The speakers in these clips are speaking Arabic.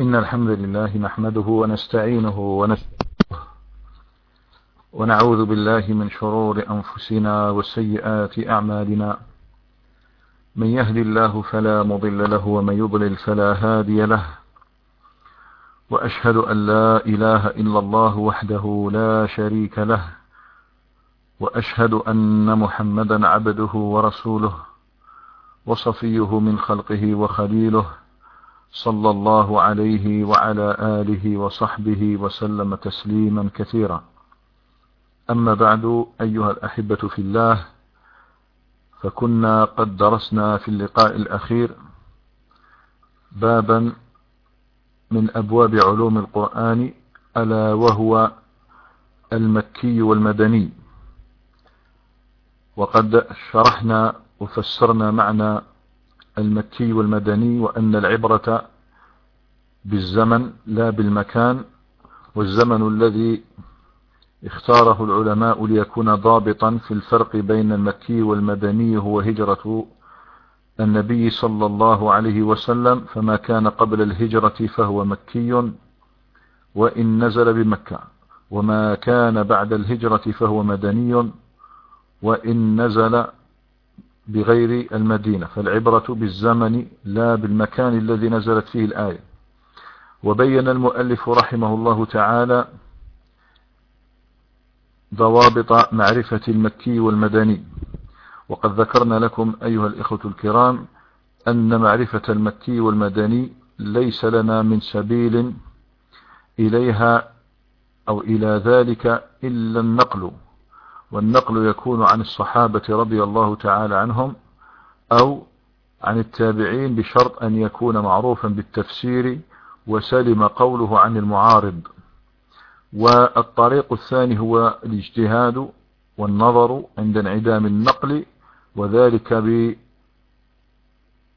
إن الحمد لله نحمده ونستعينه ونستغفره ونعوذ بالله من شرور أنفسنا وسيئات أعمالنا. من يهد الله فلا مضل له ومن يضلل فلا هادي له. وأشهد أن لا إله إلا الله وحده لا شريك له. وأشهد أن محمدا عبده ورسوله وصفيه من خلقه وخليله. صلى الله عليه وعلى آله وصحبه وسلم تسليما كثيرا. أما بعد أيها الأحبة في الله فكنا قد درسنا في اللقاء الأخير بابا من أبواب علوم القرآن ألا وهو المكي والمدني. وقد شرحنا وفسرنا معنى المكي والمدني وأن العبرة بالزمن لا بالمكان والزمن الذي اختاره العلماء ليكون ضابطا في الفرق بين المكي والمدني هو هجرة النبي صلى الله عليه وسلم فما كان قبل الهجرة فهو مكي وإن نزل بمكة وما كان بعد الهجرة فهو مدني وإن نزل بغير المدينة فالعبرة بالزمن لا بالمكان الذي نزلت فيه الآية. وبين المؤلف رحمه الله تعالى ضوابط معرفة المكي والمدني. وقد ذكرنا لكم أيها الإخوة الكرام أن معرفة المكي والمدني ليس لنا من سبيل إليها أو إلى ذلك إلا النقل. والنقل يكون عن الصحابة رضي الله تعالى عنهم أو عن التابعين بشرط أن يكون معروفا بالتفسير وسلم قوله عن المعارض. والطريق الثاني هو الاجتهاد والنظر عند انعدام النقل وذلك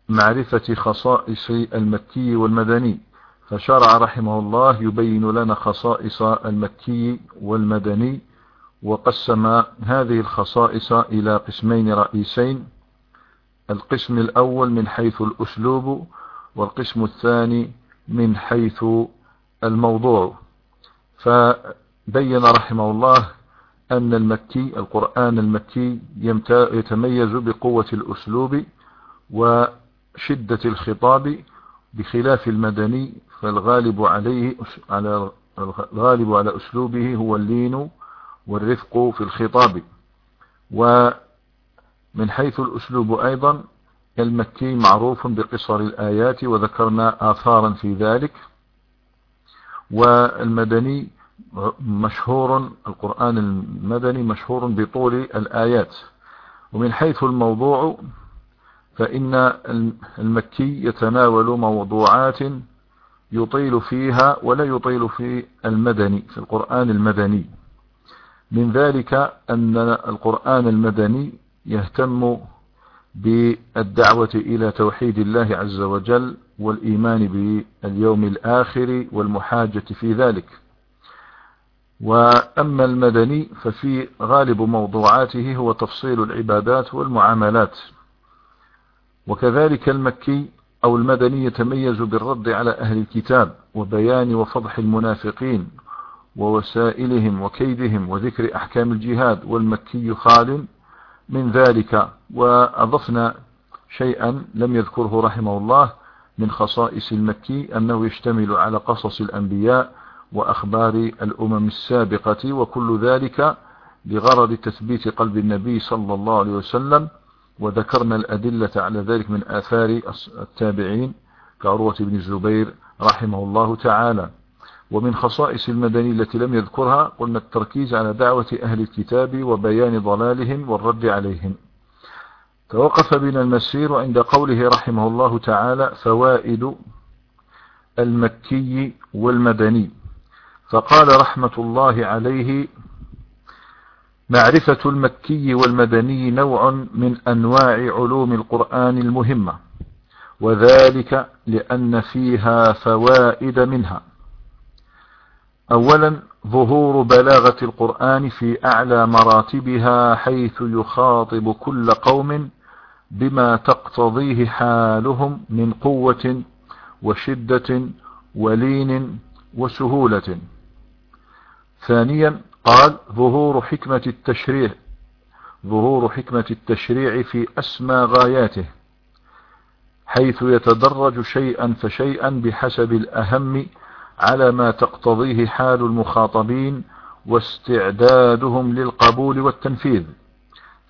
بمعرفة خصائص المكي والمدني. فشرع رحمه الله يبين لنا خصائص المكي والمدني وقسم هذه الخصائص إلى قسمين رئيسين القسم الأول من حيث الأسلوب والقسم الثاني من حيث الموضوع. فبين رحمه الله أن المكي القرآن المكي يتميز بقوة الأسلوب وشدة الخطاب بخلاف المدني فالغالب عليه على الغالب على أسلوبه هو اللين والرفق في الخطاب. ومن حيث الأسلوب أيضا المكي معروف بقصر الآيات وذكرنا آثارا في ذلك. والمدني مشهور القرآن المدني مشهور بطول الآيات. ومن حيث الموضوع فإن المكي يتناول موضوعات يطيل فيها ولا يطيل في المدني في القرآن المدني. من ذلك أن القرآن المدني يهتم بالدعوة إلى توحيد الله عز وجل والإيمان باليوم الآخر والمحاجة في ذلك. وأما المدني ففي غالب موضوعاته هو تفصيل العبادات والمعاملات. وكذلك المكي أو المدني يتميز بالرد على أهل الكتاب وبيان وفضح المنافقين ووسائلهم وكيدهم وذكر أحكام الجهاد والمكي خال من ذلك وأضفنا شيئا لم يذكره رحمه الله من خصائص المكي أنه يشتمل على قصص الأنبياء وأخبار الأمم السابقة وكل ذلك لغرض تثبيت قلب النبي صلى الله عليه وسلم وذكرنا الأدلة على ذلك من آثار التابعين كعروة بن الزبير رحمه الله تعالى. ومن خصائص المدني التي لم يذكرها قلنا التركيز على دعوة أهل الكتاب وبيان ضلالهم والرد عليهم. توقف بنا المسير عند قوله رحمه الله تعالى فوائد المكي والمدني فقال رحمة الله عليه معرفة المكي والمدني نوع من أنواع علوم القرآن المهمة وذلك لأن فيها فوائد منها أولا ظهور بلاغة القرآن في أعلى مراتبها حيث يخاطب كل قوم بما تقتضيه حالهم من قوة وشدة ولين وسهولة. ثانيا قال ظهور حكمة التشريع ظهور حكمة التشريع في أسمى غاياته حيث يتدرج شيئا فشيئا بحسب الأهم على ما تقتضيه حال المخاطبين واستعدادهم للقبول والتنفيذ.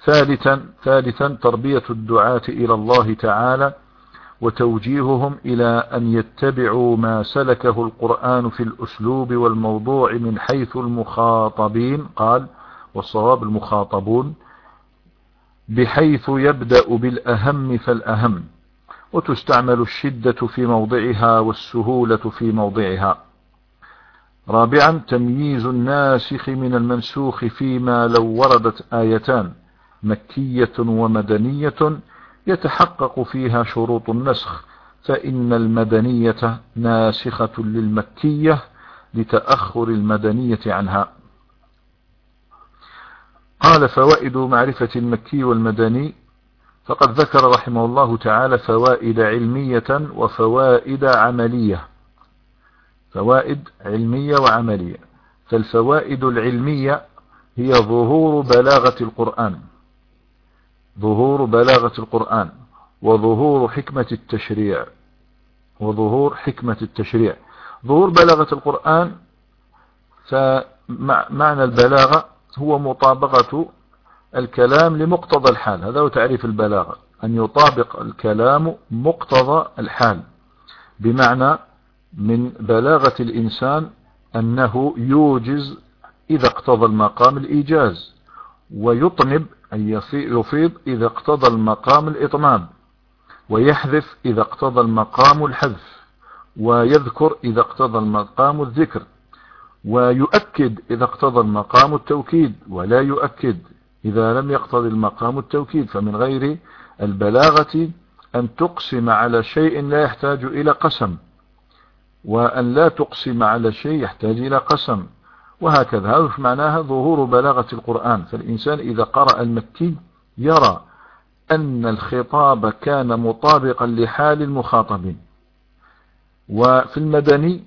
ثالثا ثالثا تربية الدعاة إلى الله تعالى وتوجيههم إلى أن يتبعوا ما سلكه القرآن في الأسلوب والموضوع من حيث المخاطبين. قال والصواب المخاطبون بحيث يبدأ بالأهم فالأهم. وتستعمل الشدة في موضعها والسهولة في موضعها. رابعا تمييز الناسخ من المنسوخ فيما لو وردت آيتان مكية ومدنية يتحقق فيها شروط النسخ فإن المدنية ناسخة للمكية لتأخر المدنية عنها. قال فوائد معرفة المكي والمدني فقد ذكر رحمه الله تعالى فوائد علمية وفوائد عملية. فوائد علمية وعملية. فالفوائد العلمية هي ظهور بلاغة القرآن. ظهور بلاغة القرآن وظهور حكمة التشريع. وظهور حكمة التشريع. ظهور بلاغة القرآن فمعنى البلاغة هو مطابقة الكلام لمقتضى الحال. هذا هو تعريف البلاغة. أن يطابق الكلام مقتضى الحال. بمعنى من بلاغة الإنسان أنه يوجز إذا اقتضى المقام الإيجاز ويطنب أن يفيض إذا اقتضى المقام الإطناب ويحذف إذا اقتضى المقام الحذف ويذكر إذا اقتضى المقام الذكر ويؤكد إذا اقتضى المقام التوكيد ولا يؤكد إذا لم يقتضي المقام التوكيد فمن غير البلاغة أن تقسم على شيء لا يحتاج إلى قسم وأن لا تقسم على شيء يحتاج إلى قسم. وهكذا هذا معناها ظهور بلاغة القرآن. فالإنسان إذا قرأ المكي يرى أن الخطاب كان مطابقا لحال المخاطبين وفي المدني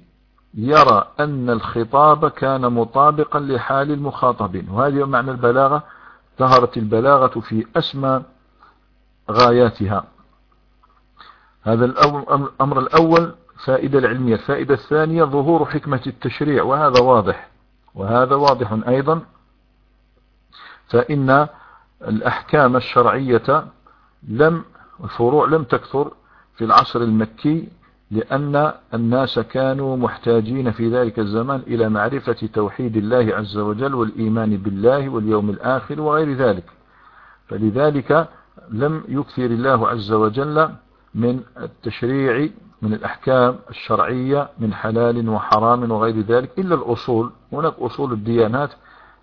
يرى أن الخطاب كان مطابقا لحال المخاطبين وهذه معنى البلاغة ظهرت البلاغة في أسمى غاياتها. هذا الأمر الأول فائدة العلمية. الفائدة الثانية ظهور حكمة التشريع وهذا واضح. وهذا واضح أيضا. فإن الأحكام الشرعية لم الفروع لم تكثر في العصر المكي لأن الناس كانوا محتاجين في ذلك الزمان إلى معرفة توحيد الله عز وجل والإيمان بالله واليوم الآخر وغير ذلك. فلذلك لم يكثر الله عز وجل من التشريع من الأحكام الشرعية من حلال وحرام وغير ذلك إلا الأصول. هناك أصول الديانات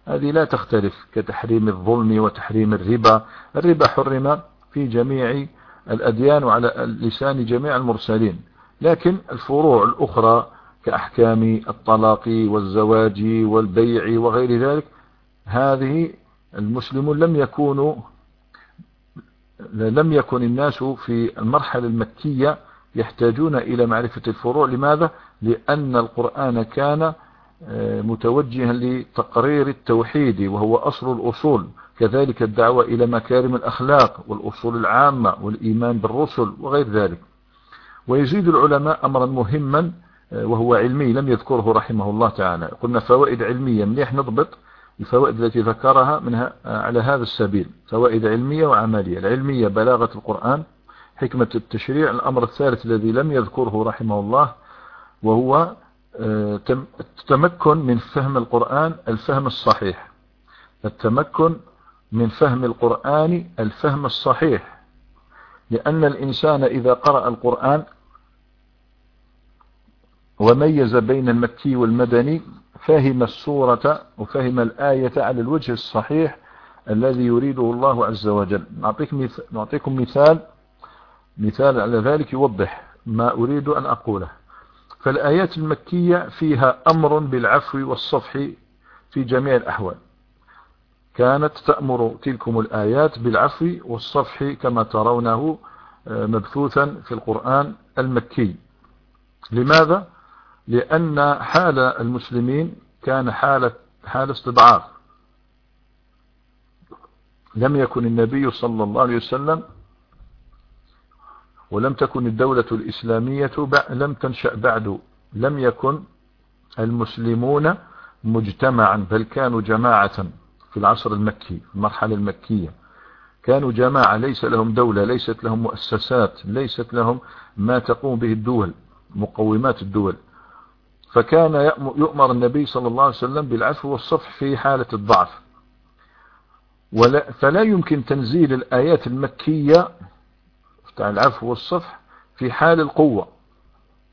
هذه لا تختلف كتحريم الظلم وتحريم الربا. الربا حرم في جميع الأديان وعلى لسان جميع المرسلين. لكن الفروع الأخرى كأحكام الطلاق والزواج والبيع وغير ذلك هذه المسلمون لم يكونوا لم يكن الناس في المرحلة المكية يحتاجون إلى معرفة الفروع. لماذا؟ لأن القرآن كان آه، متوجها لتقرير التوحيد وهو أصل الأصول. كذلك الدعوة إلى مكارم الأخلاق والأصول العامة والإيمان بالرسل وغير ذلك. ويزيد العلماء أمرا مهما آه، وهو علمي لم يذكره رحمه الله تعالى. قلنا فوائد علمية منيح نضبط الفوائد التي ذكرها منها آه، على هذا السبيل. فوائد علمية وعملية. العلمية بلاغة القرآن حكمة التشريع الأمر الثالث الذي لم يذكره رحمه الله وهو آه، التمكن من فهم القرآن الفهم الصحيح. التمكن من فهم القرآن الفهم الصحيح. لأن الإنسان إذا قرأ القرآن وميز بين المكي والمدني فهم السورة وفهم الآية على الوجه الصحيح الذي يريده الله عز وجل. نعطيكم مثال مثال على ذلك يوضح ما أريد أن أقوله. فالآيات المكية فيها أمر بالعفو والصفح في جميع الأحوال. كانت تأمر تلكم الآيات بالعفو والصفح كما ترونه آه، مبثوثا في القرآن المكي. لماذا؟ لأن حال المسلمين كان حالة حال استضعاف لم يكن النبي صلى الله عليه وسلم ولم تكن الدولة الإسلامية لم تنشأ بعد لم يكن المسلمون مجتمعا بل كانوا جماعة. في العصر المكي في المرحلة المكية. كانوا جماعة ليس لهم دولة ليست لهم مؤسسات ليست لهم ما تقوم به الدول مقومات الدول. فكان يؤمر النبي صلى الله عليه وسلم بالعفو والصفح في حالة الضعف. ولا فلا يمكن تنزيل الآيات المكية بتاع العفو والصفح في حال القوة.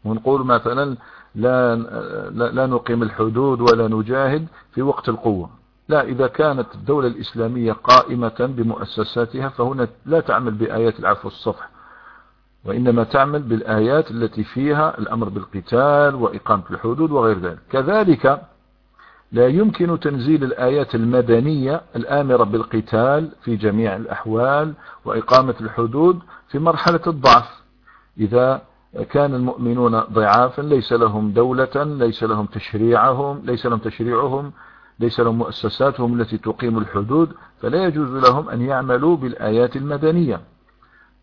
ونقول مثلا لا, لا, لا نقيم الحدود ولا نجاهد في وقت القوة. لا إذا كانت الدولة الإسلامية قائمة بمؤسساتها فهنا لا تعمل بآيات العفو والصفح وإنما تعمل بالآيات التي فيها الأمر بالقتال وإقامة الحدود وغير ذلك. كذلك لا يمكن تنزيل الآيات المدنية الآمرة بالقتال في جميع الأحوال وإقامة الحدود في مرحلة الضعف. إذا كان المؤمنون ضعافا ليس لهم دولة ليس لهم تشريعهم ليس لهم تشريعهم ليس لهم مؤسساتهم التي تقيم الحدود فلا يجوز لهم أن يعملوا بالآيات المدنية.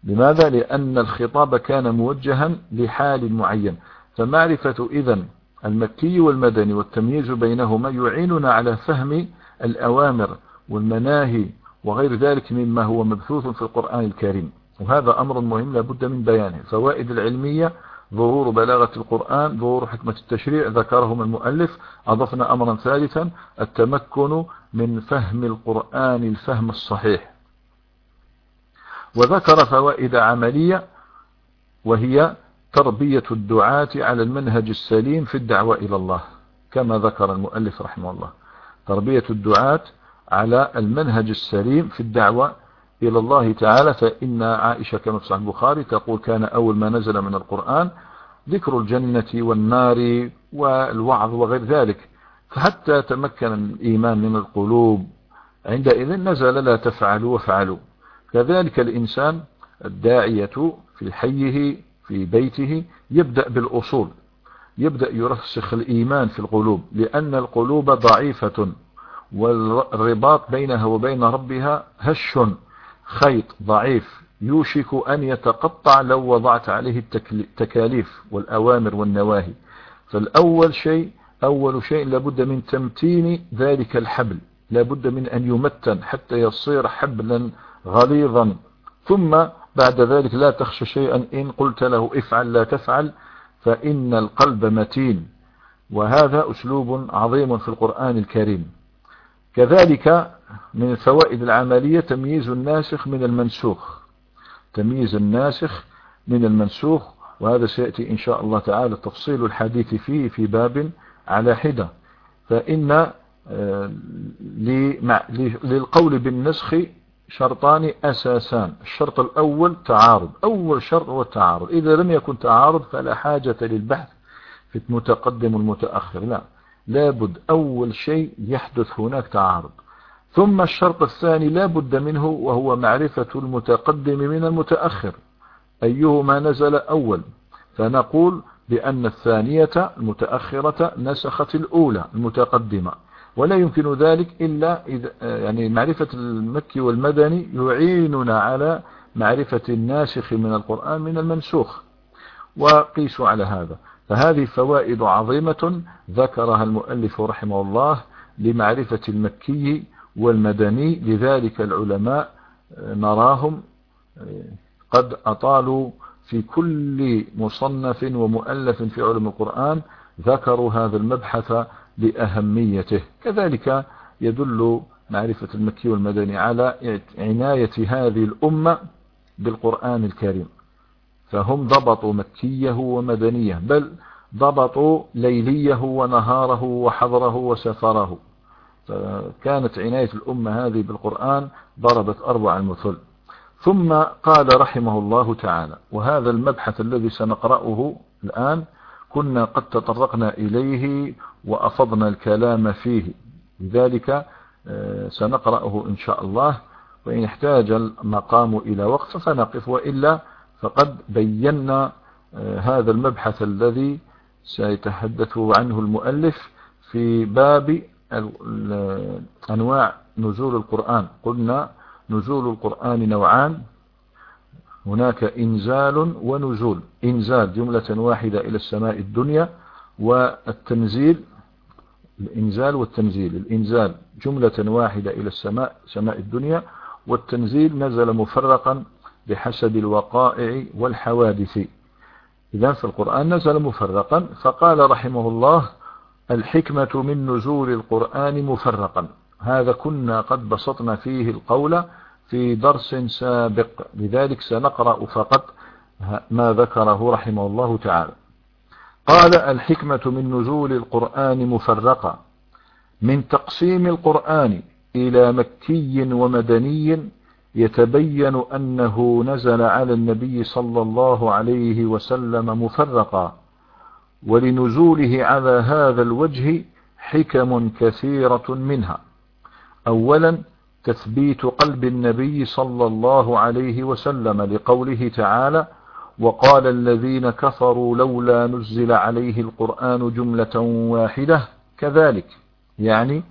لماذا؟ لأن الخطاب كان موجها لحال معين. فمعرفة إذن المكي والمدني والتمييز بينهما يعيننا على فهم الأوامر والمناهي وغير ذلك مما هو مبثوث في القرآن الكريم. وهذا أمر مهم لابد من بيانه. فوائد العلمية ظهور بلاغة القرآن ظهور حكمة التشريع ذكرهم المؤلف. أضفنا أمرا ثالثا التمكن من فهم القرآن الفهم الصحيح. وذكر فوائد عملية وهي تربية الدعاة على المنهج السليم في الدعوة إلى الله كما ذكر المؤلف رحمه الله. تربية الدعاة على المنهج السليم في الدعوة إلى الله تعالى فإن عائشة كما في صحيح البخاري تقول كان أول ما نزل من القرآن ذكر الجنة والنار والوعظ وغير ذلك. فحتى تمكن الإيمان من القلوب عندئذ نزل لا تفعلوا وافعلوا. كذلك الإنسان الداعية في حيه في بيته يبدأ بالأصول يبدأ يرسخ الإيمان في القلوب لأن القلوب ضعيفة والرباط بينها وبين ربها هش. خيط ضعيف يوشك أن يتقطع لو وضعت عليه التكاليف والأوامر والنواهي. فالأول شيء أول شيء لابد من تمتين ذلك الحبل. لابد من أن يمتن حتى يصير حبلا غليظا. ثم بعد ذلك لا تخشى شيئا. إن قلت له افعل لا تفعل فإن القلب متين. وهذا أسلوب عظيم في القرآن الكريم. كذلك من الفوائد العملية تمييز الناسخ من المنسوخ. تمييز الناسخ من المنسوخ وهذا سيأتي إن شاء الله تعالى تفصيل الحديث فيه في باب على حدة. فإن آه، للقول بالنسخ شرطان أساسان. الشرط الأول تعارض أول شرط هو التعارض. إذا لم يكن تعارض فلا حاجة للبحث في المتقدم والمتأخر. لا لابد أول شيء يحدث هناك تعارض. ثم الشرط الثاني لا بد منه وهو معرفة المتقدم من المتأخر أيهما نزل أول؟ فنقول بأن الثانية المتأخرة نسخت الأولى المتقدمة ولا يمكن ذلك إلا إذا يعني معرفة المكي والمدني يعيننا على معرفة الناسخ من القرآن من المنسوخ. وقيسوا على هذا. فهذه فوائد عظيمة ذكرها المؤلف رحمه الله لمعرفة المكي والمدني لذلك العلماء نراهم قد أطالوا في كل مصنف ومؤلف في علم القرآن ذكروا هذا المبحث لأهميته. كذلك يدل معرفة المكي والمدني على عناية هذه الأمة بالقرآن الكريم. فهم ضبطوا مكيه ومدنيه بل ضبطوا ليليه ونهاره وحضره وسفره. فكانت عناية الأمة هذه بالقرآن ضربت أربع المثل. ثم قال رحمه الله تعالى وهذا المبحث الذي سنقرأه الآن كنا قد تطرقنا إليه وأفضنا الكلام فيه. لذلك آه، سنقرأه إن شاء الله وإن احتاج المقام إلى وقت فنقف وإلا فقد بينا آه، هذا المبحث الذي سيتحدث عنه المؤلف في باب أنواع نزول القرآن. قلنا نزول القرآن نوعان. هناك إنزال ونزول. إنزال جملة واحدة إلى السماء الدنيا والتنزيل الإنزال والتنزيل. الإنزال جملة واحدة إلى السماء سماء الدنيا والتنزيل نزل مفرقا بحسب الوقائع والحوادث. إذا في القرآن نزل مفرقا. فقال رحمه الله الحكمة من نزول القرآن مفرقا. هذا كنا قد بسطنا فيه القول في درس سابق. لذلك سنقرأ فقط ما ذكره رحمه الله تعالى. قال الحكمة من نزول القرآن مفرقة من تقسيم القرآن إلى مكي ومدني يتبين أنه نزل على النبي صلى الله عليه وسلم مفرقا. ولنزوله على هذا الوجه حكم كثيرة منها. أولا تثبيت قلب النبي صلى الله عليه وسلم لقوله تعالى وقال الذين كفروا لولا نزل عليه القرآن جملة واحدة كذلك. يعني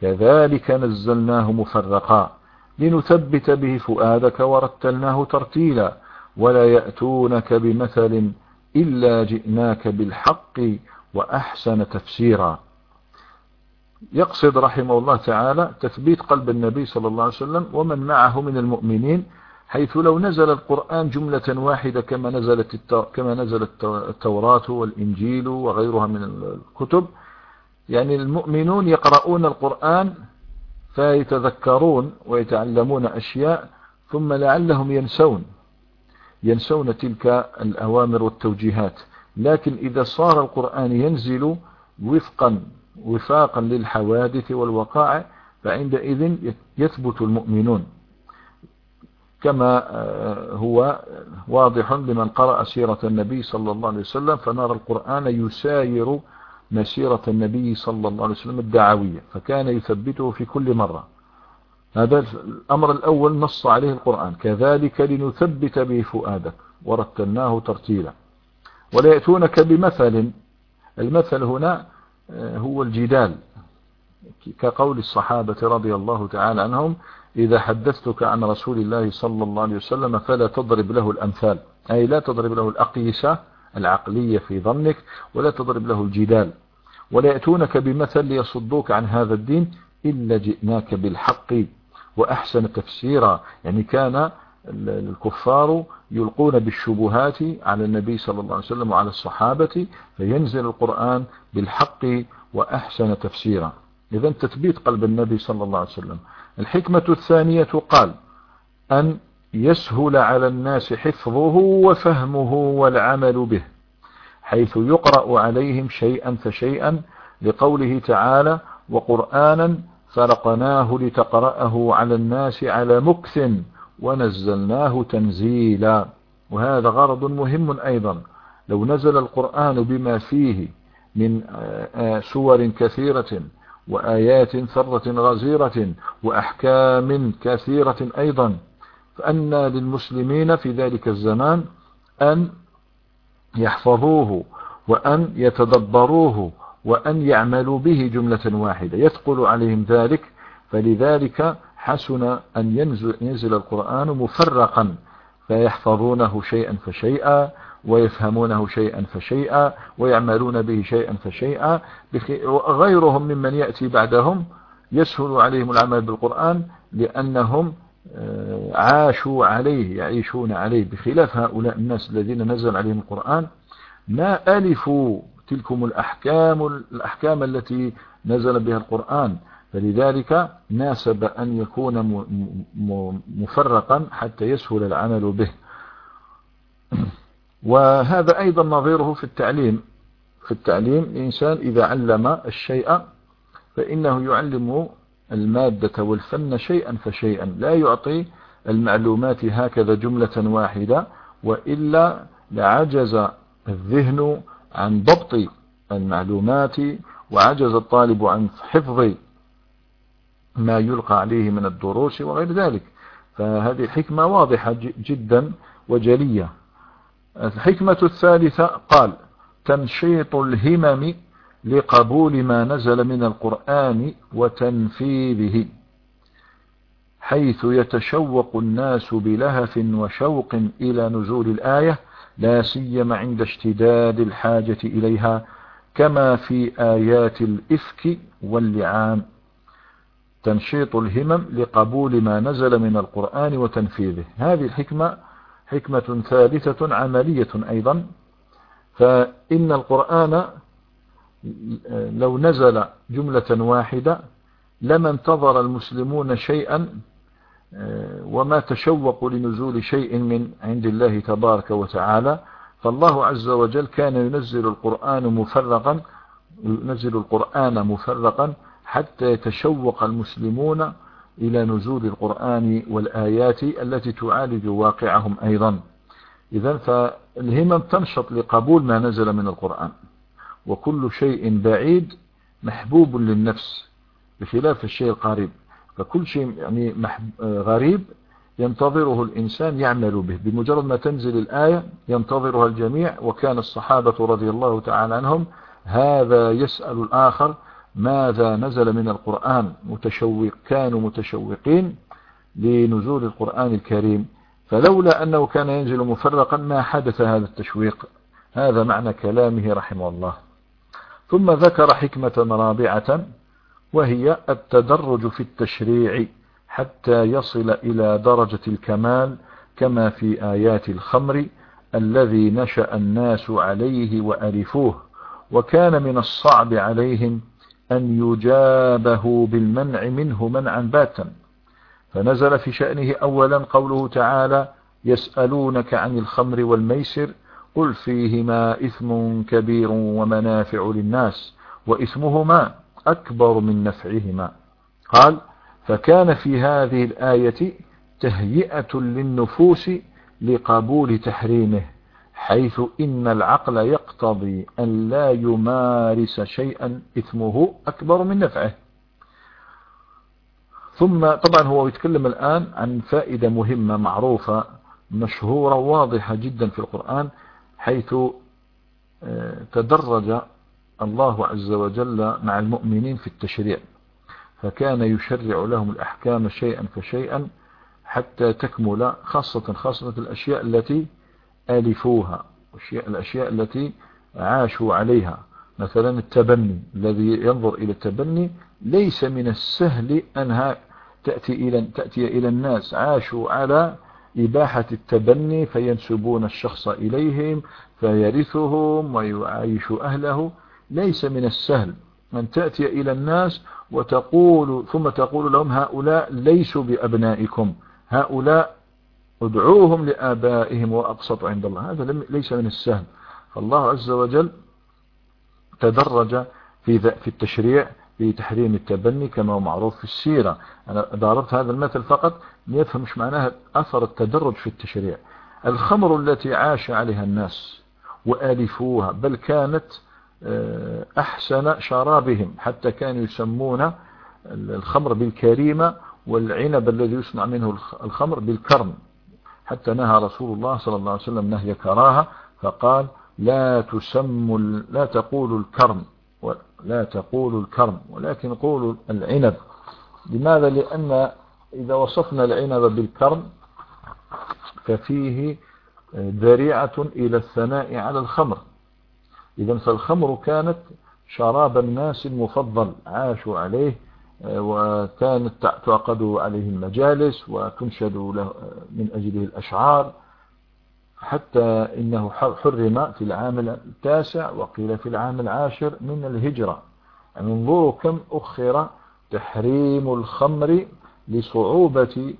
كذلك نزلناه مفرقا لنثبت به فؤادك ورتلناه ترتيلا ولا يأتونك بمثل إلا جئناك بالحق وأحسن تفسيرا. يقصد رحمه الله تعالى تثبيت قلب النبي صلى الله عليه وسلم ومن معه من المؤمنين حيث لو نزل القرآن جملة واحدة كما نزلت كما نزلت التوراة والإنجيل وغيرها من الكتب يعني المؤمنون يقرؤون القرآن فيتذكرون ويتعلمون أشياء ثم لعلهم ينسون. ينسون تلك الأوامر والتوجيهات. لكن إذا صار القرآن ينزل وفقا وفاقا للحوادث والوقائع فعندئذ يثبت المؤمنون. كما آه، هو واضح لمن قرأ سيرة النبي صلى الله عليه وسلم فنرى القرآن يساير مسيرة النبي صلى الله عليه وسلم الدعوية فكان يثبته في كل مرة. هذا الأمر الأول نص عليه القرآن. كذلك لنثبت به فؤادك ورتلناه ترتيلا. ولا يأتونك بمثل. المثل هنا آه، هو الجدال. كقول الصحابة رضي الله تعالى عنهم إذا حدثتك عن رسول الله صلى الله عليه وسلم فلا تضرب له الأمثال. أي لا تضرب له الأقيسة العقلية في ظنك ولا تضرب له الجدال. ولا يأتونك بمثل ليصدوك عن هذا الدين إلا جئناك بالحق. وأحسن تفسيرا. يعني كان الكفار يلقون بالشبهات على النبي صلى الله عليه وسلم وعلى الصحابة فينزل القرآن بالحق وأحسن تفسيرا. إذا تثبيت قلب النبي صلى الله عليه وسلم. الحكمة الثانية قال أن يسهل على الناس حفظه وفهمه والعمل به حيث يقرأ عليهم شيئا فشيئا لقوله تعالى وقرآنا فرقناه لتقرأه على الناس على مكث ونزلناه تنزيلا. وهذا غرض مهم أيضا. لو نزل القرآن بما فيه من سور كثيرة وآيات ثرة غزيرة وأحكام كثيرة أيضا فأن للمسلمين في ذلك الزمان أن يحفظوه وأن يتدبروه وأن يعملوا به جملة واحدة. يثقل عليهم ذلك فلذلك حسن أن ينزل, ينزل القرآن مفرقا فيحفظونه شيئا فشيئا ويفهمونه شيئا فشيئا ويعملون به شيئا فشيئا. غيرهم ممن يأتي بعدهم يسهل عليهم العمل بالقرآن لأنهم آه، عاشوا عليه يعيشون عليه. بخلاف هؤلاء الناس الذين نزل عليهم القرآن ما ألفوا تلكم الأحكام الأحكام التي نزل بها القرآن. فلذلك ناسب أن يكون مفرقا حتى يسهل العمل به. وهذا أيضا نظيره في التعليم. في التعليم الإنسان إذا علم الشيء فإنه يعلم المادة والفن شيئا فشيئا. لا يعطي المعلومات هكذا جملة واحدة وإلا لعجز الذهن عن ضبط المعلومات وعجز الطالب عن حفظ ما يلقى عليه من الدروس وغير ذلك. فهذه حكمة واضحة جدا وجلية. الحكمة الثالثة قال تنشيط الهمم لقبول ما نزل من القرآن وتنفيذه حيث يتشوق الناس بلهف وشوق إلى نزول الآية لا سيما عند اشتداد الحاجة إليها كما في آيات الإفك واللعان. تنشيط الهمم لقبول ما نزل من القرآن وتنفيذه. هذه الحكمة حكمة ثالثة عملية أيضا. فإن القرآن لو نزل جملة واحدة لما انتظر المسلمون شيئا وما تشوقوا لنزول شيء من عند الله تبارك وتعالى. فالله عز وجل كان ينزل القرآن مفرقا ينزل القرآن مفرقا حتى يتشوق المسلمون إلى نزول القرآن والآيات التي تعالج واقعهم أيضا. إذا فالهمم تنشط لقبول ما نزل من القرآن. وكل شيء بعيد محبوب للنفس بخلاف الشيء القريب. فكل شيء يعني غريب ينتظره الإنسان يعمل به. بمجرد ما تنزل الآية ينتظرها الجميع. وكان الصحابة رضي الله تعالى عنهم هذا يسأل الآخر ماذا نزل من القرآن. متشوق كانوا متشوقين لنزول القرآن الكريم. فلولا أنه كان ينزل مفرقا ما حدث هذا التشويق. هذا معنى كلامه رحمه الله. ثم ذكر حكمة رابعة وهي التدرج في التشريع حتى يصل إلى درجة الكمال كما في آيات الخمر الذي نشأ الناس عليه وألفوه وكان من الصعب عليهم أن يجابه بالمنع منه منعا باتا. فنزل في شأنه أولا قوله تعالى يسألونك عن الخمر والميسر قل فيهما إثم كبير ومنافع للناس وإثمهما أكبر من نفعهما. قال فكان في هذه الآية تهيئة للنفوس لقبول تحريمه حيث إن العقل يقتضي أن لا يمارس شيئا إثمه أكبر من نفعه. ثم طبعا هو يتكلم الآن عن فائدة مهمة معروفة مشهورة واضحة جدا في القرآن حيث آه، تدرج الله عز وجل مع المؤمنين في التشريع فكان يشرع لهم الأحكام شيئا فشيئا حتى تكمل خاصة خاصة الأشياء التي آلفوها الأشياء التي عاشوا عليها. مثلا التبني الذي ينظر إلى التبني ليس من السهل أنها تأتي إلى, تأتي إلى الناس. عاشوا على إباحة التبني فينسبون الشخص إليهم فيرثهم ويعيش أهله. ليس من السهل أن تأتي إلى الناس وتقول ثم تقول لهم هؤلاء ليسوا بأبنائكم هؤلاء ادعوهم لآبائهم وأقسط عند الله. هذا ليس من السهل. فالله عز وجل تدرج في في التشريع في تحريم التبني كما هو معروف في السيرة. أنا ضربت هذا المثل فقط ليفهم مش معناها أثر التدرج في التشريع. الخمر التي عاش عليها الناس وآلفوها بل كانت أحسن شرابهم حتى كانوا يسمون الخمر بالكريمة والعنب الذي يصنع منه الخمر بالكرم. حتى نهى رسول الله صلى الله عليه وسلم نهي كراهة فقال لا تسموا لا تقولوا الكرم لا تقولوا الكرم ولكن قولوا العنب. لماذا؟ لأن إذا وصفنا العنب بالكرم ففيه ذريعة إلى الثناء على الخمر. إذا فالخمر كانت شراب الناس المفضل عاشوا عليه وكانت تعقد عليه المجالس وتنشد له من أجله الأشعار حتى إنه حرم في العام التاسع وقيل في العام العاشر من الهجرة. يعني انظروا كم أخر تحريم الخمر لصعوبة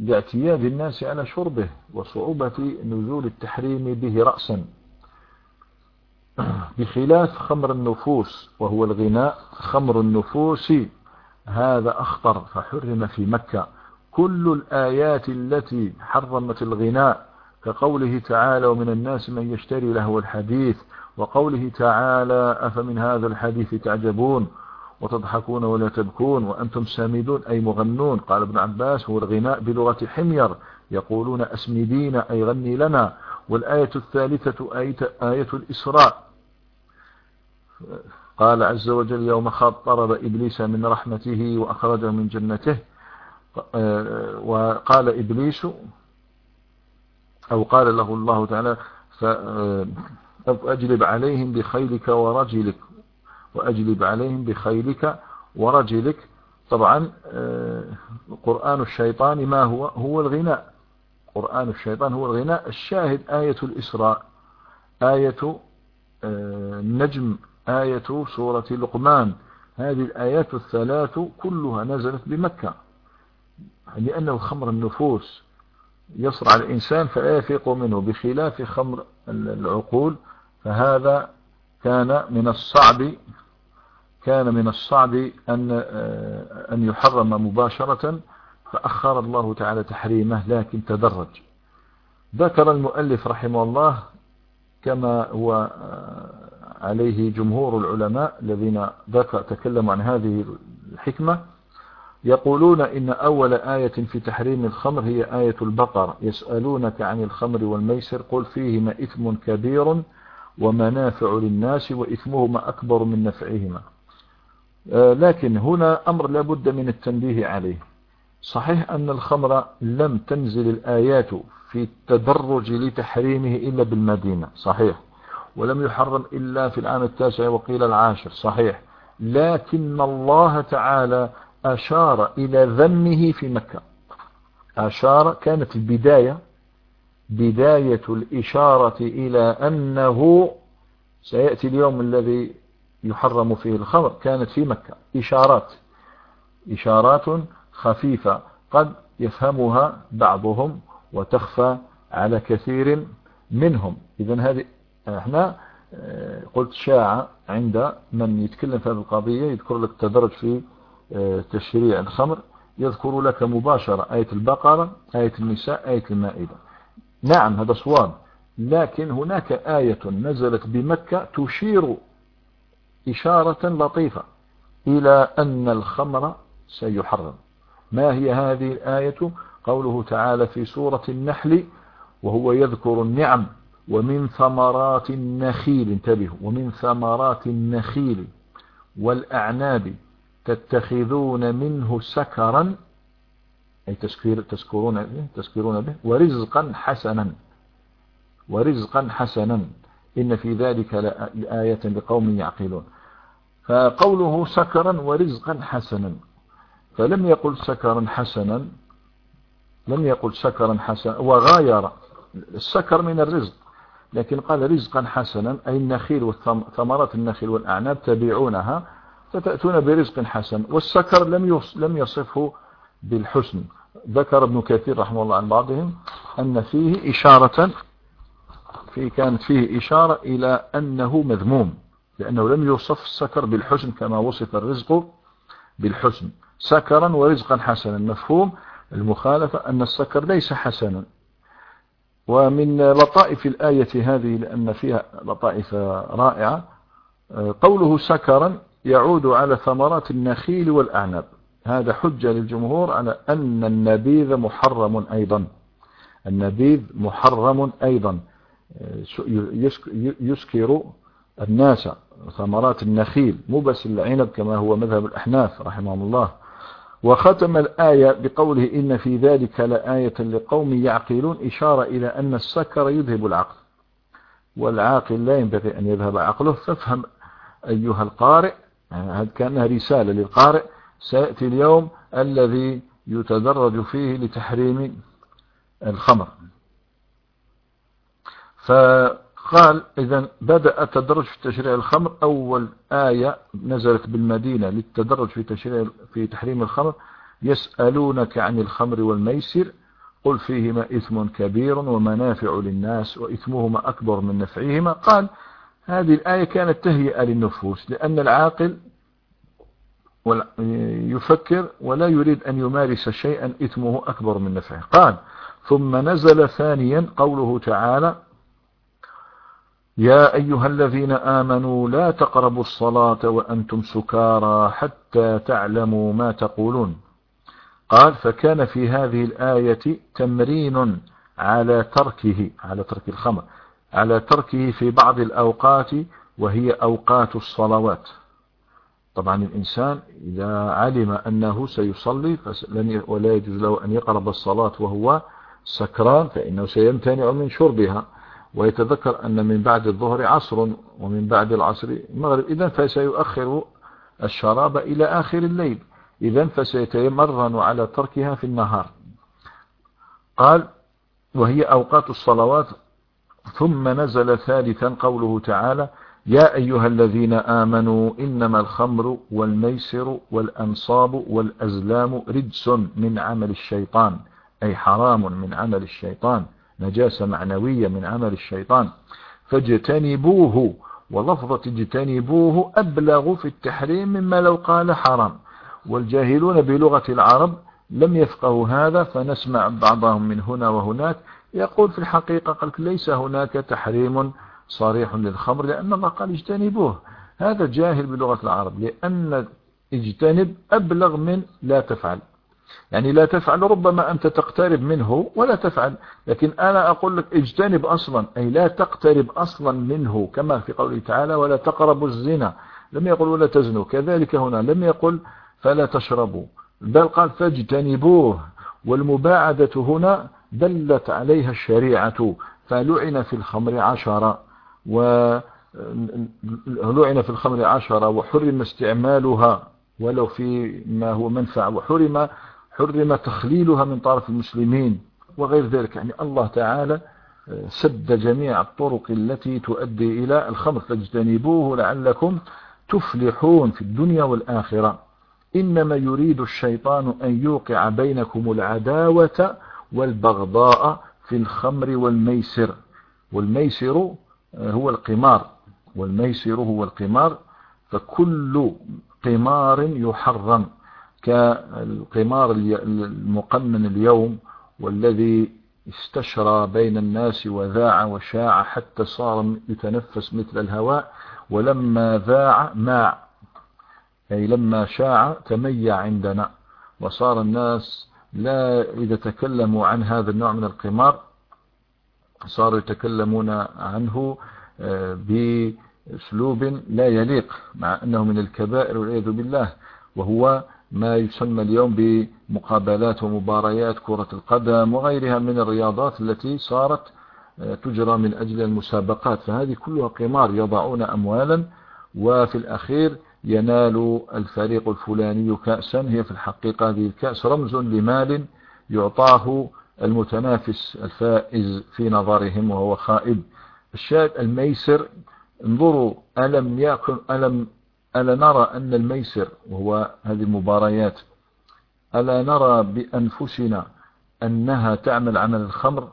لاعتياد الناس على شربه وصعوبة نزول التحريم به رأسا. بخلاف خمر النفوس وهو الغناء خمر النفوس هذا أخطر فحرم في مكة. كل الآيات التي حرمت الغناء كقوله تعالى ومن الناس من يشتري له الحديث وقوله تعالى أفمن هذا الحديث تعجبون؟ وتضحكون ولا تبكون وأنتم سامدون أي مغنون. قال ابن عباس هو الغناء بلغة حمير. يقولون أسمدين أي غني لنا. والآية الثالثة آية, آية الإسراء. قال عز وجل يوم طرد إبليس من رحمته وأخرجه من جنته. وقال إبليس أو قال له الله تعالى فأجلب عليهم بخيلك ورجلك. وأجلب عليهم بخيلك ورجلك. طبعا قرآن الشيطان ما هو هو الغناء. قرآن الشيطان هو الغناء. الشاهد آية الإسراء آية النجم آية سورة لقمان. هذه الآيات الثلاث كلها نزلت بمكة لأنه خمر النفوس. يصرع الإنسان فلا يفيق منه بخلاف خمر العقول. فهذا كان من الصعب كان من الصعب أن أن يحرم مباشرة فأخر الله تعالى تحريمه لكن تدرج. ذكر المؤلف رحمه الله كما هو عليه جمهور العلماء الذين ذكر تكلموا عن هذه الحكمة. يقولون إن أول آية في تحريم الخمر هي آية البقر. يسألونك عن الخمر والميسر قل فيهما إثم كبير ومنافع للناس وإثمهما أكبر من نفعهما. آه، لكن هنا أمر لابد من التنبيه عليه. صحيح أن الخمر لم تنزل الآيات في التدرج لتحريمه إلا بالمدينة صحيح. ولم يحرم إلا في العام التاسع وقيل العاشر صحيح. لكن الله تعالى أشار إلى ذمه في مكة. أشار كانت البداية بداية الإشارة إلى أنه سيأتي اليوم الذي يحرم فيه الخمر. كانت في مكة. إشارات. إشارات خفيفة. قد يفهمها بعضهم وتخفى على كثير منهم. إذا هذه إحنا آه، قلت شاع عند من يتكلم في هذه القضية يذكر لك تدرج في آه، تشريع الخمر. يذكر لك مباشرة آية البقرة آية النساء آية المائدة. نعم هذا صواب لكن هناك آية نزلت بمكة تشير إشارة لطيفة إلى أن الخمر سيحرم. ما هي هذه الآية؟ قوله تعالى في سورة النحل وهو يذكر النعم ومن ثمرات النخيل انتبهوا ومن ثمرات النخيل والأعناب تتخذون منه سكرا أي تذكرون به, تذكرون به. ورزقا حسنا. ورزقا حسنا. إن في ذلك لآية لقوم يعقلون. فقوله سكرا ورزقا حسنا. فلم يقل سكرا حسنا. لم يقل سكرا حسنا. وغاير. السكر من الرزق. لكن قال رزقا حسنا. أي النخيل وثمرات النخيل والأعناب تبيعونها فتأتون برزق حسن. والسكر لم لم يصفه بالحسن. ذكر ابن كثير رحمه الله عن بعضهم أن فيه إشارة في كانت فيه إشارة إلى أنه مذموم لأنه لم يوصف السكر بالحسن كما وصف الرزق بالحسن. سكرا ورزقا حسنا. مفهوم المخالفة أن السكر ليس حسنا. ومن لطائف الآية هذه لأن فيها لطائف رائعة قوله سكرا يعود على ثمرات النخيل والأعناب هذا حجة للجمهور على أن النبيذ محرم أيضا. النبيذ محرم أيضا. يسكر الناس ثمرات النخيل مو بس العنب كما هو مذهب الأحناف رحمهم الله. وختم الآية بقوله إن في ذلك لآية لقوم يعقلون إشارة إلى أن السكر يذهب العقل. والعاقل لا ينبغي أن يذهب عقله. فافهم أيها القارئ يعني كأنها رسالة للقارئ. سيأتي اليوم الذي يتدرج فيه لتحريم الخمر. فقال إذا بدأ التدرج في تشريع الخمر. أول آية نزلت بالمدينة للتدرج في تشريع في تحريم الخمر. يسألونك عن الخمر والميسر. قل فيهما إثم كبير ومنافع للناس وإثمهما أكبر من نفعهما. قال هذه الآية كانت تهيئة للنفوس لأن العاقل يفكر ولا يريد أن يمارس شيئا إثمه أكبر من نفعه. قال ثم نزل ثانيا قوله تعالى يا أيها الذين آمنوا لا تقربوا الصلاة وأنتم سكارى حتى تعلموا ما تقولون. قال فكان في هذه الآية تمرين على تركه على ترك الخمر على تركه في بعض الأوقات وهي أوقات الصلوات. طبعا الإنسان إذا علم أنه سيصلي ولا يجوز له أن يقرب الصلاة وهو سكران فإنه سيمتنع من شربها. ويتذكر أن من بعد الظهر عصر ومن بعد العصر مغرب إذا فسيؤخر الشراب إلى آخر الليل. إذا فسيتمرن على تركها في النهار. قال وهي أوقات الصلوات. ثم نزل ثالثا قوله تعالى يا أيها الذين آمنوا إنما الخمر والميسر والأنصاب والأزلام رجس من عمل الشيطان أي حرام من عمل الشيطان نجاسة معنوية من عمل الشيطان. فاجتنبوه ولفظة اجتنبوه أبلغ في التحريم مما لو قال حرام. والجاهلون بلغة العرب لم يفقهوا هذا فنسمع بعضهم من هنا وهناك يقول في الحقيقة قال ليس هناك تحريم صريح للخمر لأن الله قال اجتنبوه. هذا جاهل بلغة العرب لأن اجتنب أبلغ من لا تفعل. يعني لا تفعل ربما أنت تقترب منه ولا تفعل. لكن أنا أقول لك اجتنب أصلا أي لا تقترب أصلا منه كما في قوله تعالى ولا تقربوا الزنا. لم يقل ولا تزنوا. كذلك هنا لم يقل فلا تشربوا بل قال فاجتنبوه. والمباعدة هنا دلت عليها الشريعة فلعن في الخمر عشرة. ولعن في الخمر عشرة وحرم استعمالها ولو في ما هو منفع وحرم حرم تخليلها من طرف المسلمين وغير ذلك. يعني الله تعالى سد جميع الطرق التي تؤدي إلى الخمر. فاجتنبوه لعلكم تفلحون في الدنيا والآخرة. إنما يريد الشيطان أن يوقع بينكم العداوة والبغضاء في الخمر والميسر. والميسر هو القمار والميسر هو القمار فكل قمار يحرم كالقمار المقنن اليوم والذي استشرى بين الناس وذاع وشاع حتى صار يتنفس مثل الهواء ولما ذاع ماع أي لما شاع تميع عندنا وصار الناس لا إذا تكلموا عن هذا النوع من القمار صاروا يتكلمون عنه آه، بأسلوب لا يليق مع أنه من الكبائر والعياذ بالله وهو ما يسمى اليوم بمقابلات ومباريات كرة القدم وغيرها من الرياضات التي صارت آه، تجرى من أجل المسابقات. فهذه كلها قمار يضعون أموالا وفي الأخير ينال الفريق الفلاني كأسا هي في الحقيقة هذه الكأس رمز لمال يعطاه المتنافس الفائز في نظرهم وهو خائب. الشاهد الميسر انظروا ألم يكن ألم ألا نرى أن الميسر وهو هذه المباريات ألا نرى بأنفسنا أنها تعمل عمل الخمر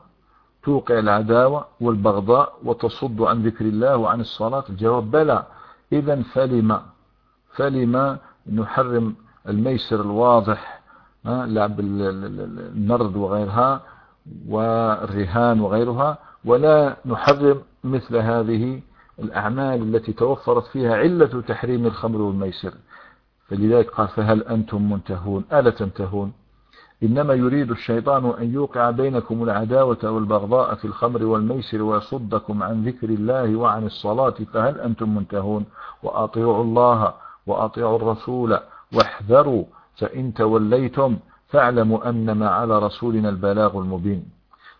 توقع العداوة والبغضاء وتصد عن ذكر الله وعن الصلاة؟ الجواب بلى. إذا فلما فلما نحرم الميسر الواضح لعب النرد وغيرها والرهان وغيرها ولا نحرم مثل هذه الأعمال التي توفرت فيها علة تحريم الخمر والميسر. فلذلك قال فهل أنتم منتهون؟ ألا تنتهون؟ إنما يريد الشيطان أن يوقع بينكم العداوة والبغضاء في الخمر والميسر ويصدكم عن ذكر الله وعن الصلاة فهل أنتم منتهون؟ وأطيعوا الله وأطيعوا الرسول واحذروا فإن توليتم فاعلموا أنما على رسولنا البلاغ المبين.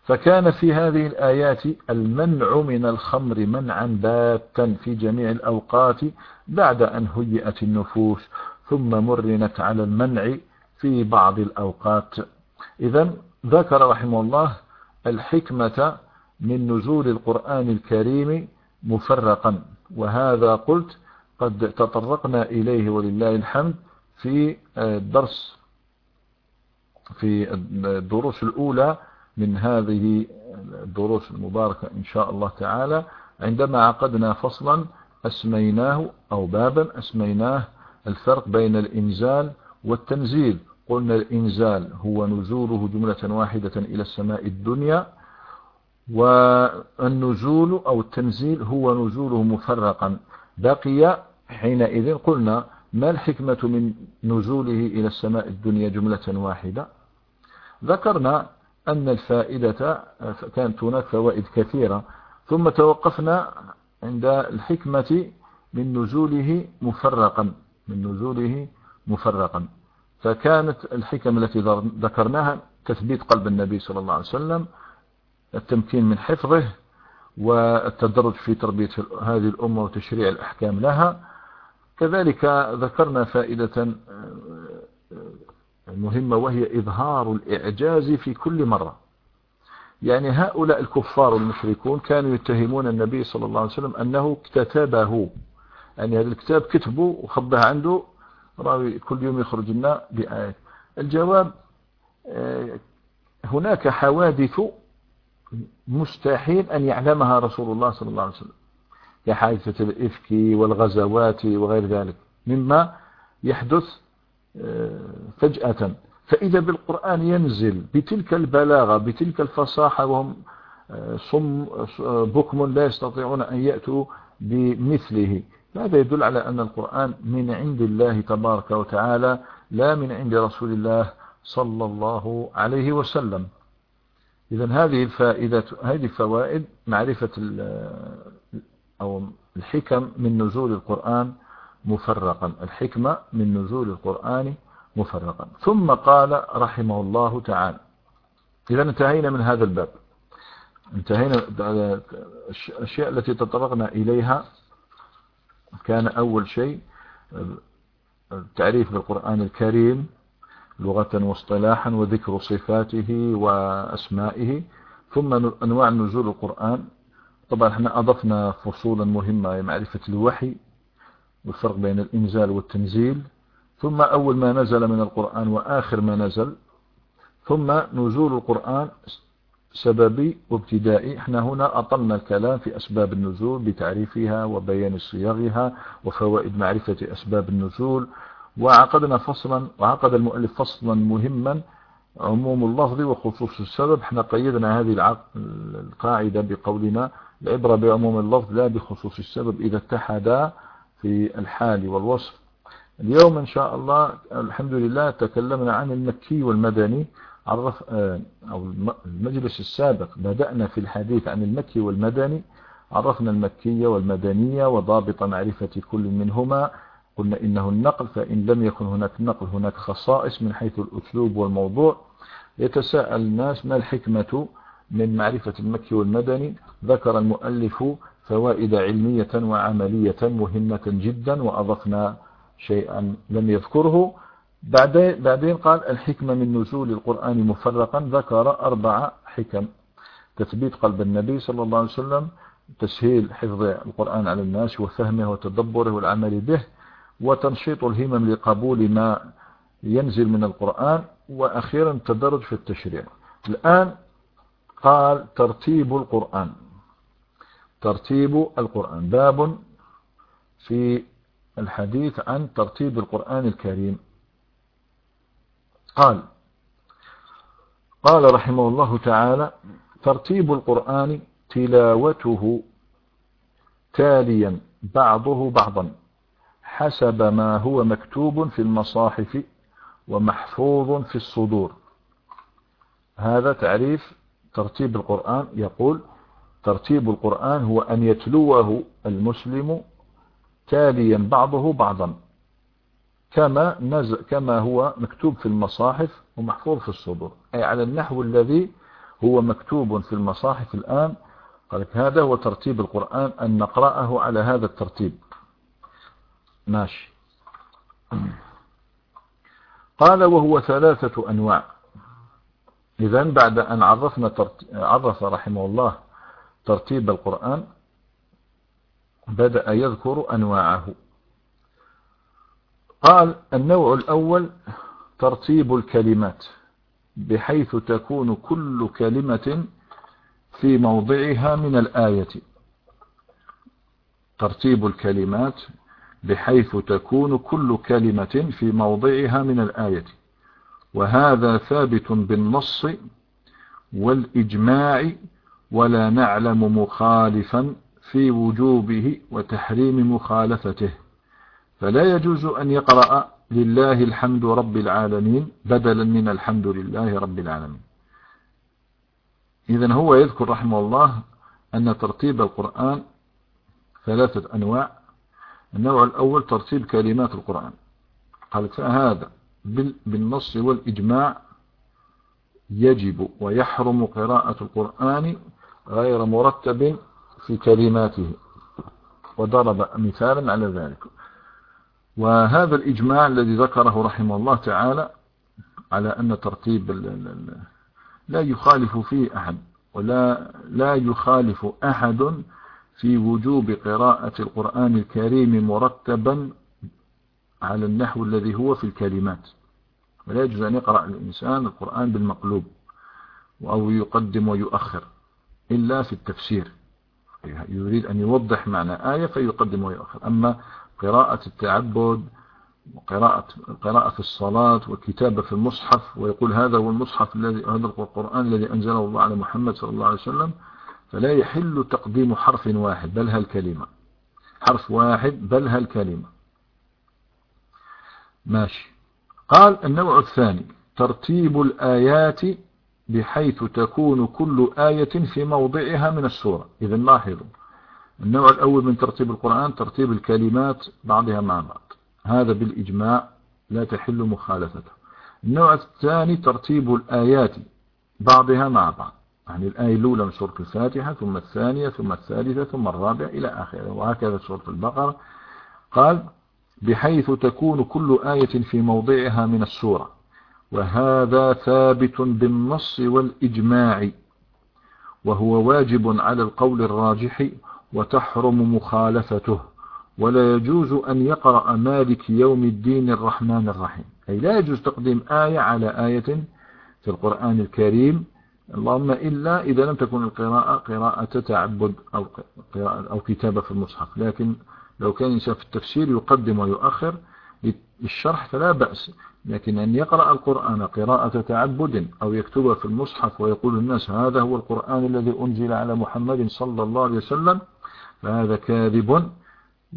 فكان في هذه الآيات المنع من الخمر منعا باتا في جميع الأوقات بعد أن هيئت النفوس ثم مرنت على المنع في بعض الأوقات. إذا ذكر رحمه الله الحكمة من نزول القرآن الكريم مفرقا وهذا قلت قد تطرقنا إليه ولله الحمد في الدرس في الدروس الأولى من هذه الدروس المباركة إن شاء الله تعالى عندما عقدنا فصلا أسميناه أو بابا أسميناه الفرق بين الإنزال والتنزيل. قلنا الإنزال هو نزوله جملة واحدة إلى السماء الدنيا والنزول أو التنزيل هو نزوله مفرقا. بقي حينئذ قلنا ما الحكمة من نزوله إلى السماء الدنيا جملة واحدة؟ ذكرنا أن الفائدة كانت هناك فوائد كثيرة ثم توقفنا عند الحكمة من نزوله مفرقا من نزوله مفرقا. فكانت الحكم التي ذكرناها تثبيت قلب النبي صلى الله عليه وسلم التمكين من حفظه والتدرج في تربية هذه الأمة وتشريع الأحكام لها. كذلك ذكرنا فائدة مهمة وهي إظهار الإعجاز في كل مرة. يعني هؤلاء الكفار المشركون كانوا يتهمون النبي صلى الله عليه وسلم أنه كتبه يعني هذا الكتاب كتبه وخبه عنده راوي كل يوم يخرج لنا بآية. الجواب آه، هناك حوادث مستحيل أن يعلمها رسول الله صلى الله عليه وسلم. كحادثة الإفك والغزوات وغير ذلك مما يحدث آه، فجأة. فإذا بالقرآن ينزل بتلك البلاغة بتلك الفصاحة وهم آه، صم بكم لا يستطيعون أن يأتوا بمثله. هذا يدل على أن القرآن من عند الله تبارك وتعالى لا من عند رسول الله صلى الله عليه وسلم؟ إذا هذه الفائدة هذه الفوائد معرفة أو الحكم من نزول القرآن مفرقا. الحكمة من نزول القرآن مفرقا. ثم قال رحمه الله تعالى. إذا انتهينا من هذا الباب. انتهينا الأشياء التي تطرقنا إليها. كان أول شيء التعريف بالقرآن الكريم لغة واصطلاحا وذكر صفاته وأسمائه. ثم أنواع نزول القرآن. طبعا إحنا أضفنا فصولا مهمة معرفة الوحي والفرق بين الإنزال والتنزيل. ثم أول ما نزل من القرآن وآخر ما نزل ثم نزول القرآن سببي وابتدائي. إحنا هنا أطلنا الكلام في أسباب النزول بتعريفها وبيان صيغها وفوائد معرفة أسباب النزول. وعقدنا فصلا وعقد المؤلف فصلا مهما عموم اللفظ وخصوص السبب. إحنا قيدنا هذه القاعدة بقولنا العبرة بعموم اللفظ لا بخصوص السبب إذا اتحدا في الحال والوصف. اليوم إن شاء الله الحمد لله تكلمنا عن المكي والمدني. عرف آه، أو المجلس السابق بدأنا في الحديث عن المكي والمدني. عرفنا المكية والمدنية وضابط معرفة كل منهما. قلنا إنه النقل فإن لم يكن هناك نقل هناك خصائص من حيث الأسلوب والموضوع. يتساءل الناس ما الحكمة من معرفة المكي والمدني ذكر المؤلف فوائد علمية وعملية مهمة جدا وأضفنا شيئا لم يذكره. بعدين قال الحكمة من نزول القرآن مفرقا ذكر أربع حكم. تثبيت قلب النبي صلى الله عليه وسلم تسهيل حفظ القرآن على الناس وفهمه وتدبره والعمل به وتنشيط الهمم لقبول ما ينزل من القرآن وأخيرا تدرج في التشريع. الآن قال ترتيب القرآن. ترتيب القرآن. باب في الحديث عن ترتيب القرآن الكريم. قال قال رحمه الله تعالى ترتيب القرآن تلاوته تاليا بعضه بعضا حسب ما هو مكتوب في المصاحف ومحفوظ في الصدور. هذا تعريف ترتيب القرآن يقول ترتيب القرآن هو أن يتلوه المسلم تاليا بعضه بعضا كما نزل كما هو مكتوب في المصاحف ومحفوظ في الصدور. أي على النحو الذي هو مكتوب في المصاحف الآن قال هذا هو ترتيب القرآن أن نقرأه على هذا الترتيب. ماشي. قال وهو ثلاثة أنواع. إذا بعد أن عرفنا عرف رحمه الله ترتيب القرآن بدأ يذكر أنواعه. قال النوع الأول ترتيب الكلمات بحيث تكون كل كلمة في موضعها من الآية. ترتيب الكلمات بحيث تكون كل كلمة في موضعها من الآية. وهذا ثابت بالنص والإجماع ولا نعلم مخالفا في وجوبه وتحريم مخالفته. فلا يجوز أن يقرأ لله الحمد رب العالمين بدلا من الحمد لله رب العالمين. إذا هو يذكر رحمه الله أن ترتيب القرآن ثلاثة أنواع. النوع الأول ترتيب كلمات القرآن. قال فهذا بالنص والإجماع يجب ويحرم قراءة القرآن غير مرتب في كلماته. وضرب مثالا على ذلك. وهذا الإجماع الذي ذكره رحمه الله تعالى على أن ترتيب لا يخالف فيه أحد ولا لا يخالف أحد في وجوب قراءة القرآن الكريم مرتبا على النحو الذي هو في الكلمات. ولا يجوز أن يقرأ الإنسان القرآن بالمقلوب أو يقدم ويؤخر إلا في التفسير. يريد أن يوضح معنى آية فيقدم ويؤخر. أما قراءة التعبد وقراءة قراءة في الصلاة وكتابة في المصحف ويقول هذا هو المصحف الذي هذا القرآن الذي أنزله الله على محمد صلى الله عليه وسلم فلا يحل تقديم حرف واحد بل هالكلمة حرف واحد بل هالكلمة ماشي. قال النوع الثاني ترتيب الآيات بحيث تكون كل آية في موضعها من السورة. إذا لاحظوا النوع الأول من ترتيب القرآن ترتيب الكلمات بعضها مع بعض. هذا بالإجماع لا تحل مخالفته. النوع الثاني ترتيب الآيات بعضها مع بعض. يعني الآية الأولى من سورة الفاتحة ثم الثانية ثم الثالثة ثم الرابعة إلى آخره وهكذا سورة البقرة. قال بحيث تكون كل آية في موضعها من السورة. وهذا ثابت بالنص والإجماع. وهو واجب على القول الراجح وتحرم مخالفته. ولا يجوز أن يقرأ مالك يوم الدين الرحمن الرحيم. أي لا يجوز تقديم آية على آية في القرآن الكريم. اللهم إلا إذا لم تكن القراءة قراءة تعبد أو, أو كتابة في المصحف. لكن لو كان إنسان في التفسير يقدم ويؤخر للشرح فلا بأس لكن أن يقرأ القرآن قراءة تعبد أو يكتبها في المصحف ويقول الناس هذا هو القرآن الذي أنزل على محمد صلى الله عليه وسلم فهذا كاذب